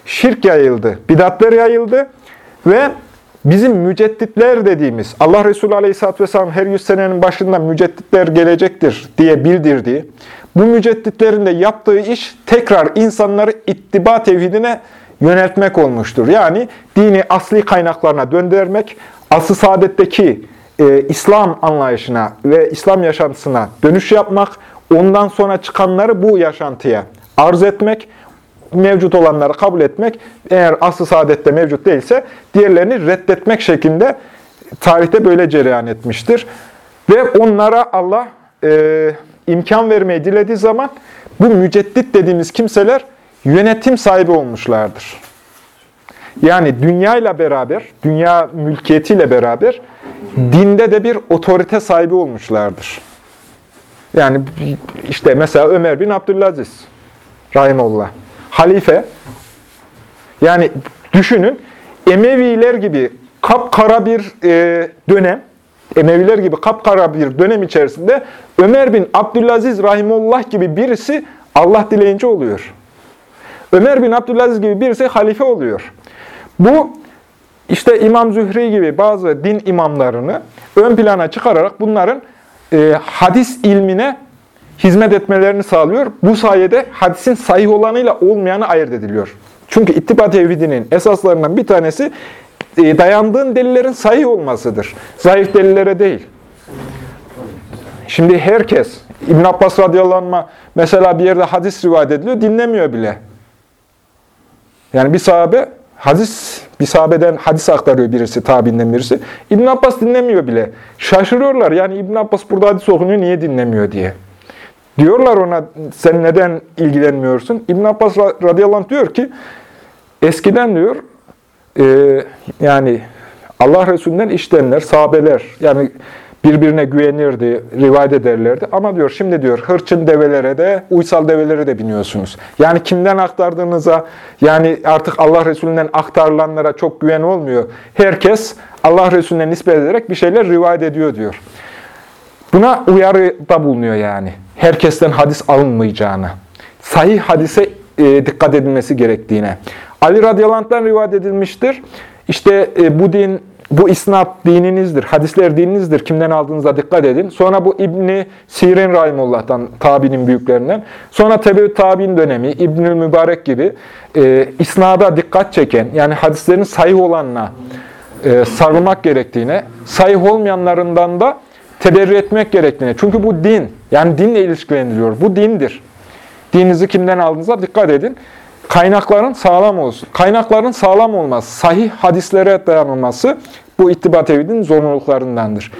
Speaker 1: şirk yayıldı, bidatler yayıldı ve bizim mücedditler dediğimiz, Allah Resulü Aleyhisselatü Vesselam her yüz senenin başında mücedditler gelecektir diye bildirdiği, bu mücedditlerin de yaptığı iş tekrar insanları ittiba tevhidine yöneltmek olmuştur. Yani dini asli kaynaklarına döndürmek, asıl saadetteki e, İslam anlayışına ve İslam yaşantısına dönüş yapmak, ondan sonra çıkanları bu yaşantıya arz etmek, mevcut olanları kabul etmek, eğer asıl saadette mevcut değilse diğerlerini reddetmek şeklinde tarihte böyle cereyan etmiştir. Ve onlara Allah e, imkan vermeyi dilediği zaman bu müceddit dediğimiz kimseler yönetim sahibi olmuşlardır. Yani dünya ile beraber, dünya mülkiyetiyle beraber dinde de bir otorite sahibi olmuşlardır. Yani işte mesela Ömer bin Abdülaziz Rahimullah. Halife. Yani düşünün Emeviler gibi kapkara bir e, dönem Emeviler gibi kapkara bir dönem içerisinde Ömer bin Abdülaziz Rahimullah gibi birisi Allah dileyince oluyor. Ömer bin Abdülaziz gibi birisi halife oluyor. Bu işte İmam Zühri gibi bazı din imamlarını ön plana çıkararak bunların e, hadis ilmine hizmet etmelerini sağlıyor. Bu sayede hadisin sahih olanıyla olmayanı ayırt ediliyor. Çünkü ittiba tevhidinin esaslarından bir tanesi dayandığın delillerin sahih olmasıdır. Zayıf delillere değil. Şimdi herkes, İbn Abbas radıyallahu mesela bir yerde hadis rivayet ediliyor, dinlemiyor bile. Yani bir sahabe hadis bir sahabeden hadis aktarıyor birisi, tabiinden birisi. İbn Abbas dinlemiyor bile. Şaşırıyorlar. Yani İbn Abbas burada hadis okunuyor, niye dinlemiyor diye. Diyorlar ona sen neden ilgilenmiyorsun? İbn Abbas radıyallahu diyor ki eskiden diyor e, yani Allah Resulü'nden iştenler, sahabeler yani birbirine güvenirdi, rivayet ederlerdi. Ama diyor şimdi diyor hırçın develere de, uysal develere de biniyorsunuz. Yani kimden aktardığınıza, yani artık Allah Resulü'nden aktarılanlara çok güven olmuyor. Herkes Allah Resulü'ne nispet ederek bir şeyler rivayet ediyor diyor. Buna uyarıda bulunuyor yani. Herkesten hadis alınmayacağına. Sahih hadise e, dikkat edilmesi gerektiğine. Ali radıyallahu rivayet edilmiştir. İşte e, bu din bu isnat dininizdir, hadisler dininizdir. Kimden aldığınıza dikkat edin. Sonra bu İbni Sirin Rahimullah'tan, tabinin büyüklerinden. Sonra Tebevü Tabi'nin dönemi, İbnül Mübarek gibi e, isnada dikkat çeken, yani hadislerin sahih olanına e, sarılmak gerektiğine, sahih olmayanlarından da teberrü etmek gerektiğine. Çünkü bu din, yani dinle ilişkilendiriliyor. Bu dindir. Dininizi kimden aldığınıza dikkat edin. Kaynakların sağlam olsun. Kaynakların sağlam olması, sahih hadislere dayanılması bu ittiba tevhidin zorunluluklarındandır.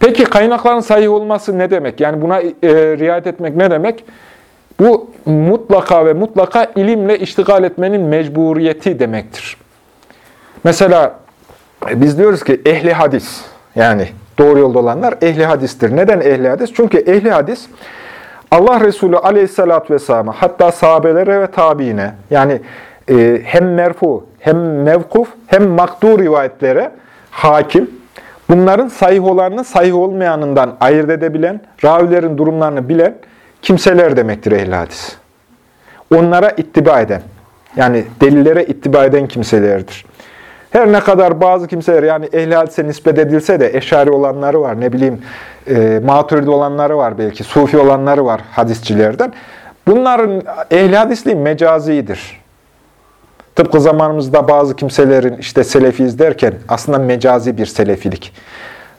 Speaker 1: Peki kaynakların sahih olması ne demek? Yani buna e, riayet etmek ne demek? Bu mutlaka ve mutlaka ilimle iştigal etmenin mecburiyeti demektir. Mesela e, biz diyoruz ki ehli hadis, yani doğru yolda olanlar ehli hadistir. Neden ehli hadis? Çünkü ehli hadis Allah Resulü aleyhissalatü vesselam'a hatta sahabelere ve tabiine yani e, hem merfu hem mevkuf hem maktu rivayetlere hakim, bunların sahih olanını sahih olmayanından ayırt edebilen, ravilerin durumlarını bilen kimseler demektir ehl hadis. Onlara ittiba eden, yani delillere ittiba eden kimselerdir. Her ne kadar bazı kimseler yani ehl hadise nispet edilse de eşari olanları var, ne bileyim e, maturidi olanları var belki, sufi olanları var hadisçilerden. Bunların ehl hadisliği mecazidir. Tıpkı zamanımızda bazı kimselerin işte selefiyiz derken aslında mecazi bir selefilik.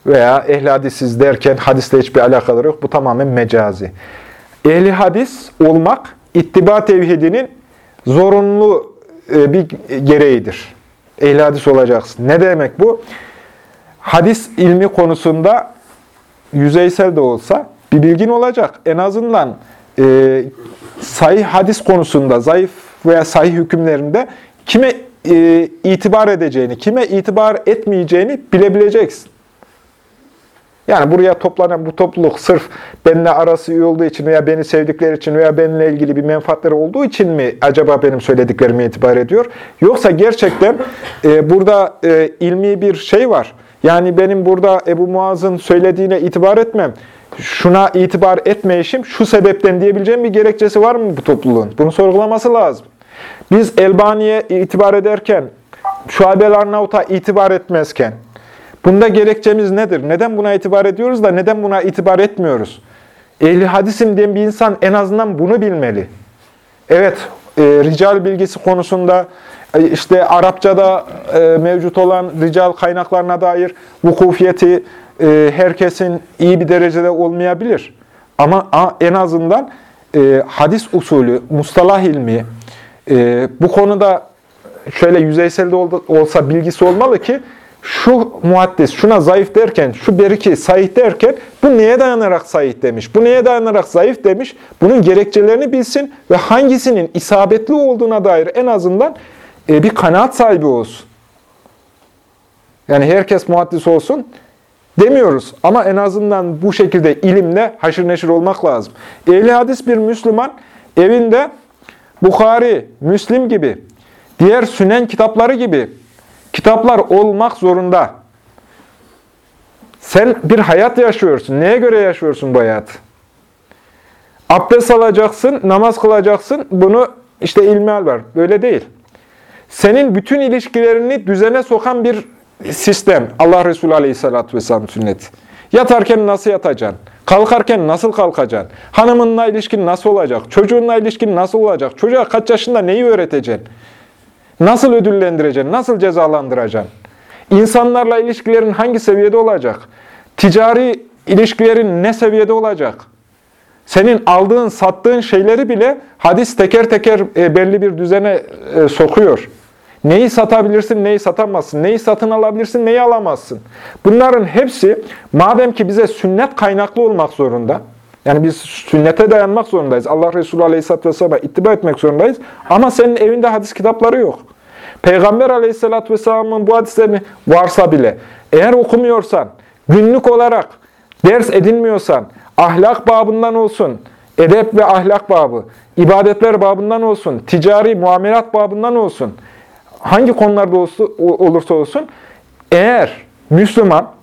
Speaker 1: Veya ehli hadisiz derken hadisle hiçbir alakaları yok. Bu tamamen mecazi. Ehli hadis olmak ittiba tevhidinin zorunlu e, bir gereğidir. Ehli hadis olacaksın. Ne demek bu? Hadis ilmi konusunda yüzeysel de olsa bir bilgin olacak. En azından e, sahih hadis konusunda, zayıf veya sahih hükümlerinde kime e, itibar edeceğini, kime itibar etmeyeceğini bilebileceksin. Yani buraya toplanan bu topluluk sırf benimle arası iyi olduğu için veya beni sevdikleri için veya benimle ilgili bir menfaatleri olduğu için mi acaba benim söylediklerime itibar ediyor? Yoksa gerçekten e, burada e, ilmi bir şey var. Yani benim burada Ebu Muaz'ın söylediğine itibar etmem, şuna itibar etmeyişim şu sebepten diyebileceğim bir gerekçesi var mı bu topluluğun? Bunu sorgulaması lazım. Biz Elbani'ye itibar ederken, Şuaybel Arnavut'a itibar etmezken, bunda gerekçemiz nedir? Neden buna itibar ediyoruz da neden buna itibar etmiyoruz? Ehli hadisim diyen bir insan en azından bunu bilmeli. Evet, e, rical bilgisi konusunda e, işte Arapçada e, mevcut olan rical kaynaklarına dair vukufiyeti e, herkesin iyi bir derecede olmayabilir. Ama a, en azından e, hadis usulü, mustalah ilmi, e, bu konuda şöyle yüzeysel de olsa bilgisi olmalı ki şu muhaddis şuna zayıf derken, şu beriki sahih derken bu neye dayanarak sahih demiş, bu neye dayanarak zayıf demiş, bunun gerekçelerini bilsin ve hangisinin isabetli olduğuna dair en azından e, bir kanaat sahibi olsun. Yani herkes muhaddis olsun demiyoruz ama en azından bu şekilde ilimle haşır neşir olmak lazım. Ehli hadis bir Müslüman evinde Bukhari, Müslim gibi, diğer sünen kitapları gibi kitaplar olmak zorunda. Sen bir hayat yaşıyorsun. Neye göre yaşıyorsun bu hayatı? Abdest alacaksın, namaz kılacaksın. Bunu işte ilmihal var. Böyle değil. Senin bütün ilişkilerini düzene sokan bir sistem. Allah Resulü Aleyhisselatü Vesselam sünneti. Yatarken nasıl yatacaksın? Kalkarken nasıl kalkacaksın? Hanımınla ilişkin nasıl olacak? Çocuğunla ilişkin nasıl olacak? Çocuğa kaç yaşında neyi öğreteceksin? Nasıl ödüllendireceksin? Nasıl cezalandıracaksın? İnsanlarla ilişkilerin hangi seviyede olacak? Ticari ilişkilerin ne seviyede olacak? senin aldığın, sattığın şeyleri bile hadis teker teker e, belli bir düzene e, sokuyor. Neyi satabilirsin, neyi satamazsın, neyi satın alabilirsin, neyi alamazsın. Bunların hepsi madem ki bize sünnet kaynaklı olmak zorunda, yani biz sünnete dayanmak zorundayız. Allah Resulü Aleyhisselatü Vesselam'a ittiba etmek zorundayız. Ama senin evinde hadis kitapları yok. Peygamber Aleyhisselatü Vesselam'ın bu hadislerini varsa bile, eğer okumuyorsan, günlük olarak ders edinmiyorsan, ahlak babından olsun, edep ve ahlak babı, ibadetler babından olsun, ticari muamelat babından olsun, hangi konularda olursa olsun, eğer Müslüman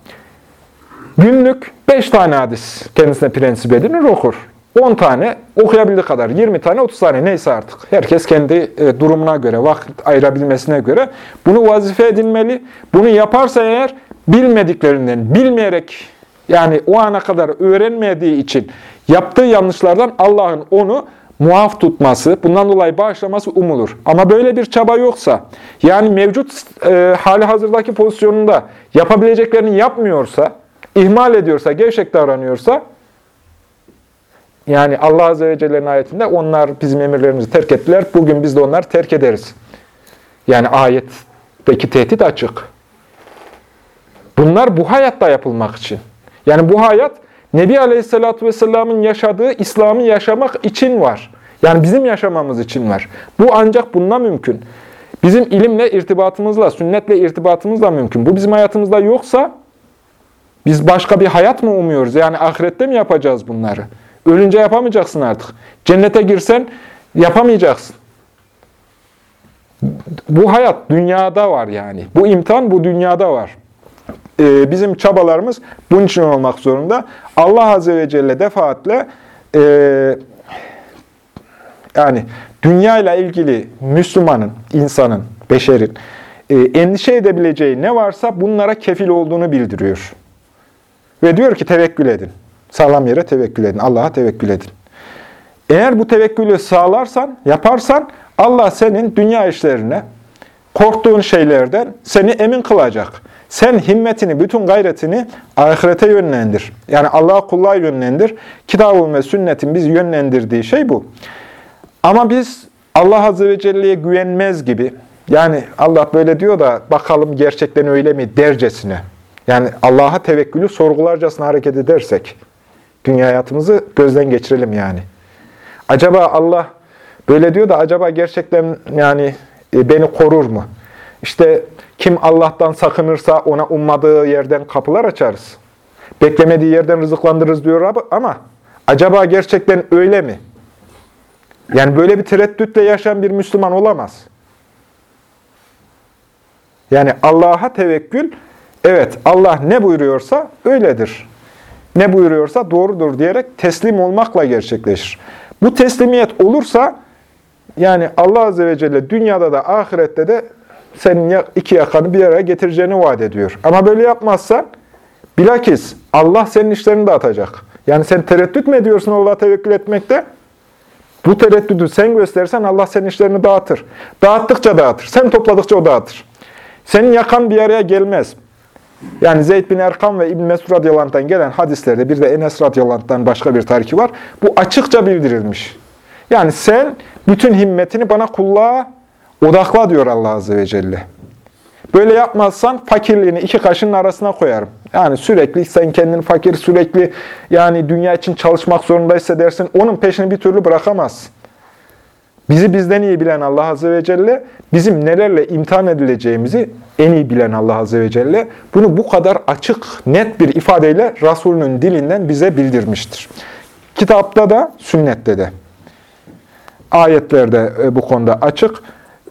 Speaker 1: günlük 5 tane hadis kendisine prensip edinir, okur. 10 tane okuyabildiği kadar, 20 tane, 30 tane neyse artık. Herkes kendi e, durumuna göre, vakit ayırabilmesine göre bunu vazife edinmeli. Bunu yaparsa eğer bilmediklerinden, bilmeyerek yani o ana kadar öğrenmediği için yaptığı yanlışlardan Allah'ın onu muaf tutması, bundan dolayı bağışlaması umulur. Ama böyle bir çaba yoksa, yani mevcut e, hali hazırdaki pozisyonunda yapabileceklerini yapmıyorsa, ihmal ediyorsa, gevşek davranıyorsa, yani Allah Azze ve Celle'nin ayetinde onlar bizim emirlerimizi terk ettiler, bugün biz de onları terk ederiz. Yani ayetteki tehdit açık. Bunlar bu hayatta yapılmak için. Yani bu hayat Nebi Aleyhisselatü Vesselam'ın yaşadığı İslam'ı yaşamak için var. Yani bizim yaşamamız için var. Bu ancak bununla mümkün. Bizim ilimle irtibatımızla, sünnetle irtibatımızla mümkün. Bu bizim hayatımızda yoksa biz başka bir hayat mı umuyoruz? Yani ahirette mi yapacağız bunları? Ölünce yapamayacaksın artık. Cennete girsen yapamayacaksın. Bu hayat dünyada var yani. Bu imtihan bu dünyada var. Ee, bizim çabalarımız bunun için olmak zorunda. Allah Azze ve Celle defaatle e, yani dünya ile ilgili Müslümanın, insanın, beşerin e, endişe edebileceği ne varsa bunlara kefil olduğunu bildiriyor. Ve diyor ki tevekkül edin. Sağlam yere tevekkül edin. Allah'a tevekkül edin. Eğer bu tevekkülü sağlarsan, yaparsan Allah senin dünya işlerine, korktuğun şeylerden seni emin kılacak. Sen himmetini, bütün gayretini ahirete yönlendir. Yani Allah'a kulluğa yönlendir. Kitabın ve sünnetin bizi yönlendirdiği şey bu. Ama biz Allah Azze ve Celle'ye güvenmez gibi, yani Allah böyle diyor da bakalım gerçekten öyle mi dercesine, yani Allah'a tevekkülü sorgularcasına hareket edersek, dünya hayatımızı gözden geçirelim yani. Acaba Allah böyle diyor da acaba gerçekten yani e, beni korur mu? İşte kim Allah'tan sakınırsa ona ummadığı yerden kapılar açarız. Beklemediği yerden rızıklandırırız diyor ama acaba gerçekten öyle mi? Yani böyle bir tereddütle yaşayan bir Müslüman olamaz. Yani Allah'a tevekkül, evet Allah ne buyuruyorsa öyledir. Ne buyuruyorsa doğrudur diyerek teslim olmakla gerçekleşir. Bu teslimiyet olursa, yani Allah Azze ve Celle dünyada da ahirette de senin iki yakanı bir araya getireceğini vaat ediyor. Ama böyle yapmazsan, bilakis Allah senin işlerini dağıtacak. Yani sen tereddüt mü ediyorsun Allah'a tevekkül etmekte? Bu tereddüdü sen göstersen Allah senin işlerini dağıtır. Dağıttıkça dağıtır. Sen topladıkça o dağıtır. Senin yakan bir araya gelmez. Yani Zeyd bin Erkam ve İbn Mesud radıyallahu gelen hadislerde bir de Enes radıyallahu başka bir tarihi var. Bu açıkça bildirilmiş. Yani sen bütün himmetini bana kulluğa odakla diyor Allah azze ve celle. Böyle yapmazsan fakirliğini iki kaşının arasına koyarım. Yani sürekli sen kendini fakir, sürekli yani dünya için çalışmak zorunda hissedersin. Onun peşini bir türlü bırakamazsın. Bizi bizden iyi bilen Allah Azze ve Celle, bizim nelerle imtihan edileceğimizi en iyi bilen Allah Azze ve Celle, bunu bu kadar açık, net bir ifadeyle Resulünün dilinden bize bildirmiştir. Kitapta da, sünnette de, ayetlerde e, bu konuda açık.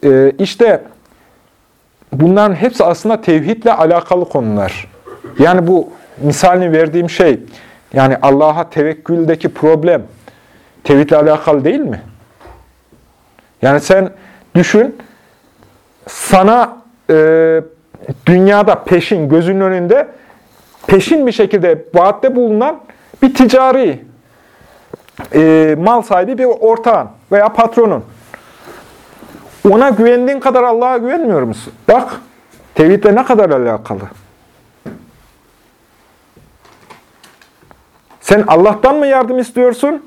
Speaker 1: E, işte bunların hepsi aslında tevhidle alakalı konular. Yani bu misalini verdiğim şey, yani Allah'a tevekküldeki problem tevhidle alakalı değil mi? Yani sen düşün, sana e, dünyada peşin, gözünün önünde peşin bir şekilde vaatte bulunan bir ticari e, mal sahibi bir ortağın veya patronun. Ona güvendiğin kadar Allah'a güvenmiyor musun? Bak, tevhidle ne kadar alakalı. Sen Allah'tan mı yardım istiyorsun?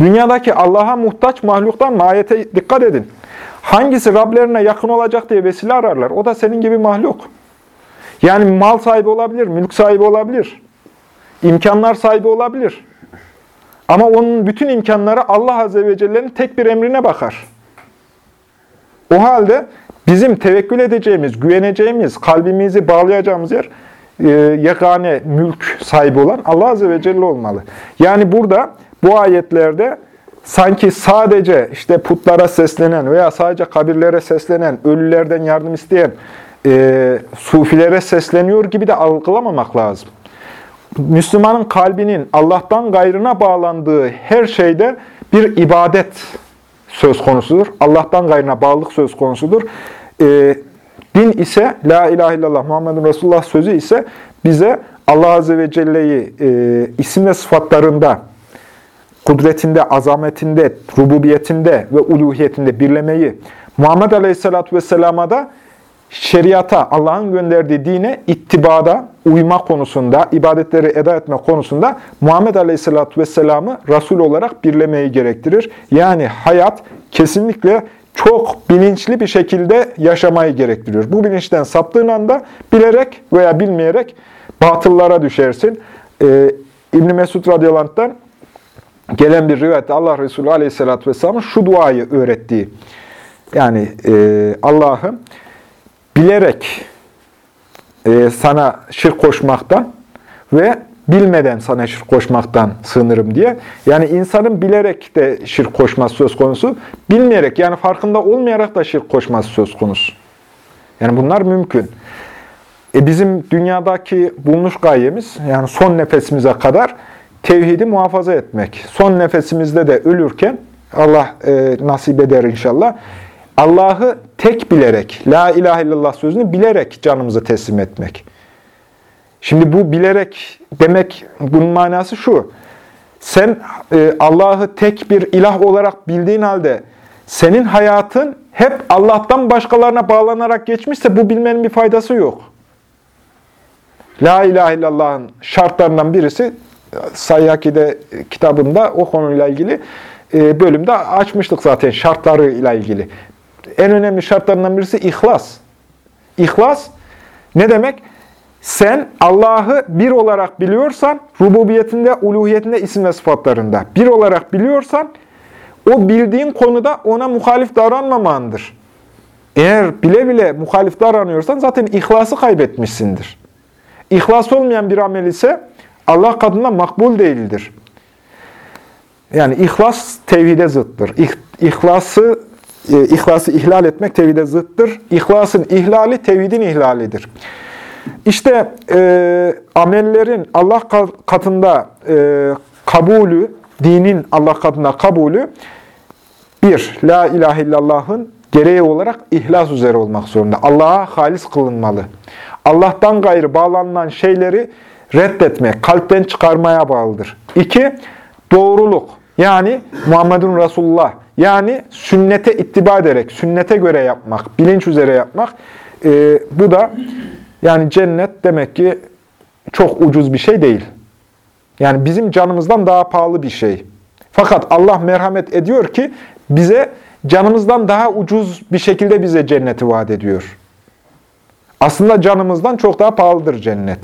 Speaker 1: Dünyadaki Allah'a muhtaç mahluktan mı? Dikkat edin. Hangisi Rablerine yakın olacak diye vesile ararlar. O da senin gibi mahluk. Yani mal sahibi olabilir, mülk sahibi olabilir. imkanlar sahibi olabilir. Ama onun bütün imkanları Allah Azze ve Celle'nin tek bir emrine bakar. O halde bizim tevekkül edeceğimiz, güveneceğimiz, kalbimizi bağlayacağımız yer e, yegane mülk sahibi olan Allah Azze ve Celle olmalı. Yani burada bu ayetlerde sanki sadece işte putlara seslenen veya sadece kabirlere seslenen, ölülerden yardım isteyen e, sufilere sesleniyor gibi de algılamamak lazım. Müslümanın kalbinin Allah'tan gayrına bağlandığı her şeyde bir ibadet söz konusudur. Allah'tan gayrına bağlılık söz konusudur. E, din ise, La ilahe illallah Muhammedun Resulullah sözü ise bize Allah Azze ve Celle'yi e, isim ve sıfatlarında, kudretinde, azametinde, rububiyetinde ve uluhiyetinde birlemeyi, Muhammed Aleyhisselatü Vesselam'a da şeriata, Allah'ın gönderdiği dine ittibada, uyma konusunda, ibadetleri eda etme konusunda Muhammed Aleyhisselatü Vesselam'ı Resul olarak birlemeyi gerektirir. Yani hayat kesinlikle çok bilinçli bir şekilde yaşamayı gerektiriyor. Bu bilinçten saptığın anda bilerek veya bilmeyerek batıllara düşersin. Ee, İbn-i Mesud radıyallahu gelen bir rivayette Allah Resulü aleyhissalatü vesselamın şu duayı öğrettiği. Yani e, Allah'ım bilerek e, sana şirk koşmaktan ve bilmeden sana şirk koşmaktan sığınırım diye. Yani insanın bilerek de şirk koşması söz konusu, bilmeyerek yani farkında olmayarak da şirk koşması söz konusu. Yani bunlar mümkün. E bizim dünyadaki bulunuş gayemiz yani son nefesimize kadar tevhidi muhafaza etmek. Son nefesimizde de ölürken Allah e, nasip eder inşallah. Allah'ı tek bilerek, la ilahe illallah sözünü bilerek canımızı teslim etmek. Şimdi bu bilerek demek, bunun manası şu. Sen e, Allah'ı tek bir ilah olarak bildiğin halde senin hayatın hep Allah'tan başkalarına bağlanarak geçmişse bu bilmenin bir faydası yok. La ilahe illallah'ın şartlarından birisi Sayyaki'de kitabında o konuyla ilgili e, bölümde açmıştık zaten şartlarıyla ilgili. En önemli şartlarından birisi ihlas. İhlas ne demek? Sen Allah'ı bir olarak biliyorsan, rububiyetinde, uluhiyetinde, isim ve sıfatlarında bir olarak biliyorsan, o bildiğin konuda ona muhalif davranmamandır. Eğer bile bile muhalif davranıyorsan zaten ihlası kaybetmişsindir. İhlas olmayan bir amel ise Allah katında makbul değildir. Yani ihlas tevhide zıttır. İhlası, e, ihlası ihlal etmek tevhide zıttır. İhlasın ihlali tevhidin ihlalidir. İşte e, amellerin Allah katında e, kabulü, dinin Allah katında kabulü, bir, La ilahe illallah'ın gereği olarak ihlas üzere olmak zorunda. Allah'a halis kılınmalı. Allah'tan gayrı bağlanılan şeyleri reddetmek, kalpten çıkarmaya bağlıdır. İki, doğruluk. Yani Muhammedun Resulullah. Yani sünnete ittiba ederek, sünnete göre yapmak, bilinç üzere yapmak. E, bu da yani cennet demek ki çok ucuz bir şey değil. Yani bizim canımızdan daha pahalı bir şey. Fakat Allah merhamet ediyor ki bize canımızdan daha ucuz bir şekilde bize cenneti vaat ediyor. Aslında canımızdan çok daha pahalıdır cennet.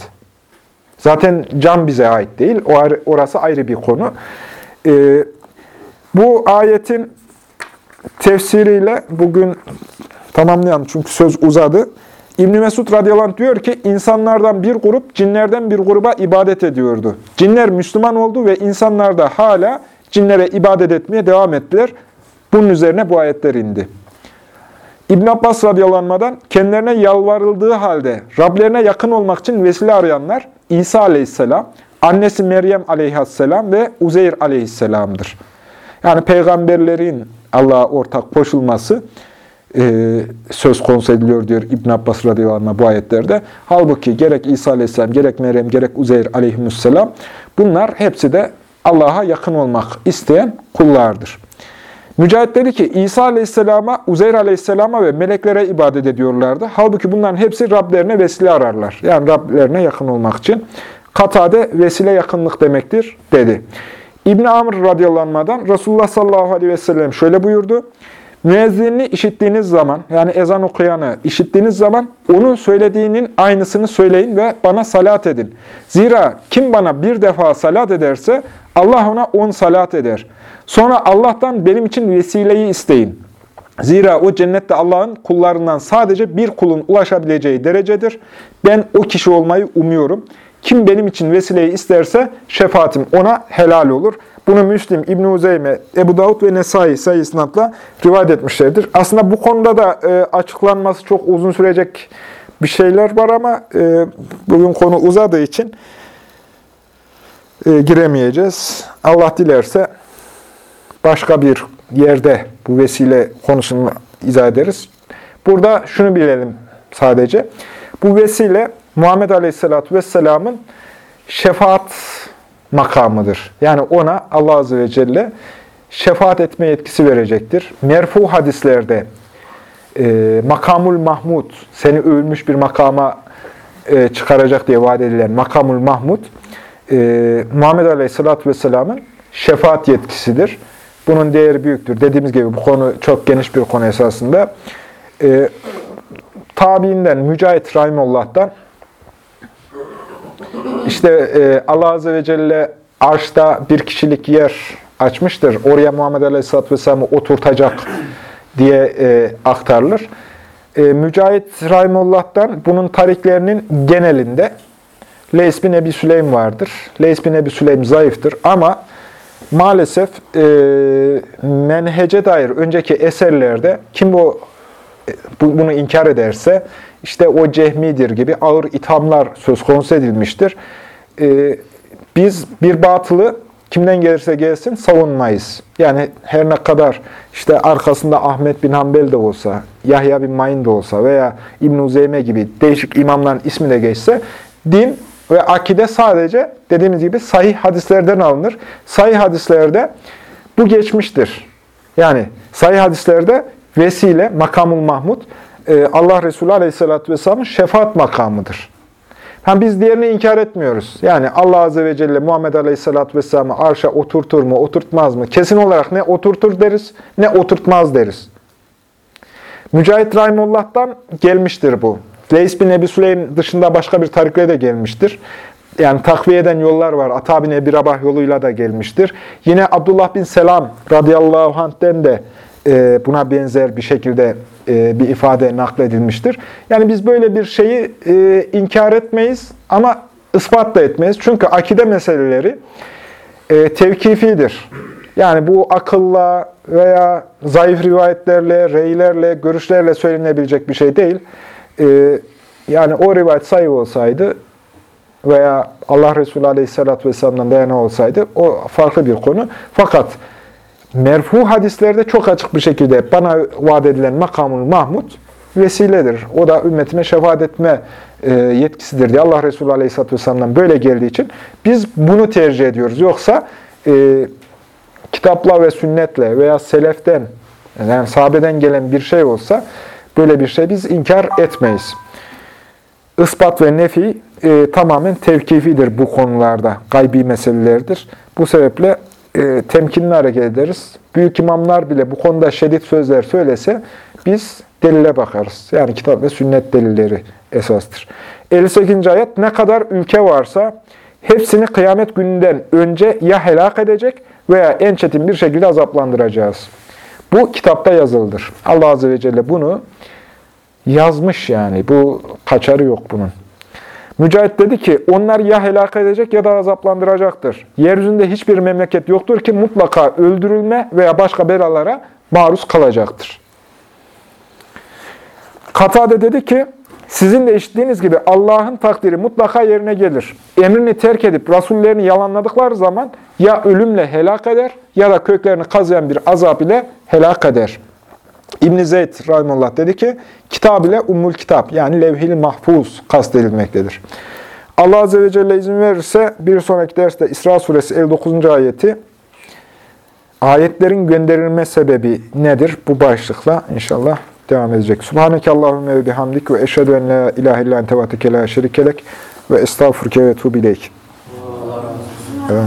Speaker 1: Zaten can bize ait değil. O orası ayrı bir konu. Ee, bu ayetin tefsiriyle bugün tamamlayalım çünkü söz uzadı. İbn Mesud radıyallahu diyor ki insanlardan bir grup cinlerden bir gruba ibadet ediyordu. Cinler Müslüman oldu ve insanlar da hala cinlere ibadet etmeye devam ettiler. Bunun üzerine bu ayetler indi. İbn Abbas radıyallahu kendilerine yalvarıldığı halde Rablerine yakın olmak için vesile arayanlar İsa aleyhisselam, annesi Meryem aleyhisselam ve Uzeyr aleyhisselamdır. Yani peygamberlerin Allah'a ortak koşulması e, söz konusu ediliyor diyor İbn Abbas radıyallahu bu ayetlerde. Halbuki gerek İsa aleyhisselam, gerek Meryem, gerek Uzeyr aleyhisselam bunlar hepsi de Allah'a yakın olmak isteyen kullardır. Mücahit dedi ki İsa aleyhisselama, Uzeyr aleyhisselama ve meleklere ibadet ediyorlardı. Halbuki bunların hepsi Rablerine vesile ararlar. Yani Rablerine yakın olmak için. Katade vesile yakınlık demektir dedi. İbn Amr radıyallahu Resulullah sallallahu aleyhi ve sellem şöyle buyurdu. Müezzinini işittiğiniz zaman, yani ezan okuyanı işittiğiniz zaman onun söylediğinin aynısını söyleyin ve bana salat edin. Zira kim bana bir defa salat ederse Allah ona on salat eder. Sonra Allah'tan benim için vesileyi isteyin. Zira o cennette Allah'ın kullarından sadece bir kulun ulaşabileceği derecedir. Ben o kişi olmayı umuyorum. Kim benim için vesileyi isterse şefaatim ona helal olur. Bunu Müslim, İbn-i Uzeyme, Ebu Davud ve Nesai sayı isnatla rivayet etmişlerdir. Aslında bu konuda da e, açıklanması çok uzun sürecek bir şeyler var ama e, bugün konu uzadığı için e, giremeyeceğiz. Allah dilerse başka bir yerde bu vesile konusunu izah ederiz. Burada şunu bilelim sadece. Bu vesile Muhammed Aleyhisselatü Vesselam'ın şefaat makamıdır. Yani ona Allah Azze ve Celle şefaat etme yetkisi verecektir. Merfu hadislerde e, makamul mahmud, seni övülmüş bir makama e, çıkaracak diye vaat edilen makamul mahmud, e, Muhammed Aleyhisselatü Vesselam'ın şefaat yetkisidir. Bunun değeri büyüktür. Dediğimiz gibi bu konu çok geniş bir konu esasında. E, tabiinden, Mücahit Rahimullah'tan işte e, Allah Azze ve Celle arşta bir kişilik yer açmıştır. Oraya Muhammed Aleyhisselatü Vesselam'ı oturtacak diye e, aktarılır. E, Mücahit Rahimullah'tan bunun tariklerinin genelinde Leys bin Ebi Süleym vardır. Leys bin Ebi Süleym zayıftır ama maalesef e, menhece dair önceki eserlerde kim bu bunu inkar ederse işte o cehmidir gibi ağır ithamlar söz konusu edilmiştir. Ee, biz bir batılı kimden gelirse gelsin savunmayız. Yani her ne kadar işte arkasında Ahmet bin Hanbel de olsa, Yahya bin Mayin de olsa veya İbn-i Zeyme gibi değişik imamların ismi de geçse, din ve akide sadece dediğimiz gibi sahih hadislerden alınır. Sahih hadislerde bu geçmiştir. Yani sahih hadislerde vesile, makamul mahmud, e, Allah Resulü Aleyhisselatü Vesselam'ın şefaat makamıdır. Hem biz diğerini inkar etmiyoruz. Yani Allah Azze ve Celle Muhammed Aleyhisselatü Vesselam'ı arşa oturtur mu, oturtmaz mı? Kesin olarak ne oturtur deriz, ne oturtmaz deriz. Mücahit Rahimullah'tan gelmiştir bu. Leys bin Ebi Süleym dışında başka bir tarikle de gelmiştir. Yani takviye eden yollar var. Ata bin Ebi Rabah yoluyla da gelmiştir. Yine Abdullah bin Selam radıyallahu anh'den de e, buna benzer bir şekilde e, bir ifade nakledilmiştir. Yani biz böyle bir şeyi e, inkar etmeyiz ama ispat da etmeyiz. Çünkü akide meseleleri tevkifidir. Yani bu akılla veya zayıf rivayetlerle, reylerle, görüşlerle söylenebilecek bir şey değil. Yani o rivayet sayı olsaydı veya Allah Resulü Aleyhisselatü Vesselam'dan dayanı olsaydı o farklı bir konu. Fakat merfu hadislerde çok açık bir şekilde bana vaat edilen makamul mahmud vesiledir. O da ümmetime şefaat etme e, yetkisidir diye Allah Resulü Aleyhisselatü Vesselam'dan böyle geldiği için biz bunu tercih ediyoruz. Yoksa e, kitapla ve sünnetle veya seleften yani sahabeden gelen bir şey olsa böyle bir şey biz inkar etmeyiz. Ispat ve nefi e, tamamen tevkifidir bu konularda. Gaybi meselelerdir. Bu sebeple e, temkinli hareket ederiz. Büyük imamlar bile bu konuda şiddet sözler söylese biz delile bakarız. Yani kitap ve sünnet delilleri esastır. 58. ayet ne kadar ülke varsa hepsini kıyamet gününden önce ya helak edecek veya en çetin bir şekilde azaplandıracağız. Bu kitapta yazıldır. Allah Azze ve Celle bunu yazmış yani. Bu kaçarı yok bunun. Mücahit dedi ki, onlar ya helak edecek ya da azaplandıracaktır. Yeryüzünde hiçbir memleket yoktur ki mutlaka öldürülme veya başka belalara maruz kalacaktır. Katade dedi ki, sizin de işittiğiniz gibi Allah'ın takdiri mutlaka yerine gelir. Emrini terk edip rasullerini yalanladıkları zaman ya ölümle helak eder ya da köklerini kazıyan bir azap ile helak eder. İbn Zeyd rahimullah dedi ki, kitab ile ummul kitap yani levhil mahfuz kastedilmektedir. Allah Azze ve Celle izin verirse bir sonraki derste İsra suresi 59. ayeti ayetlerin gönderilme sebebi nedir? Bu başlıkla inşallah devam edecek. Subhaneke Allahümme ve bihamdik ve eşhedü en la ilahe illa ente ve ve estağfurke ve tuğbileyk.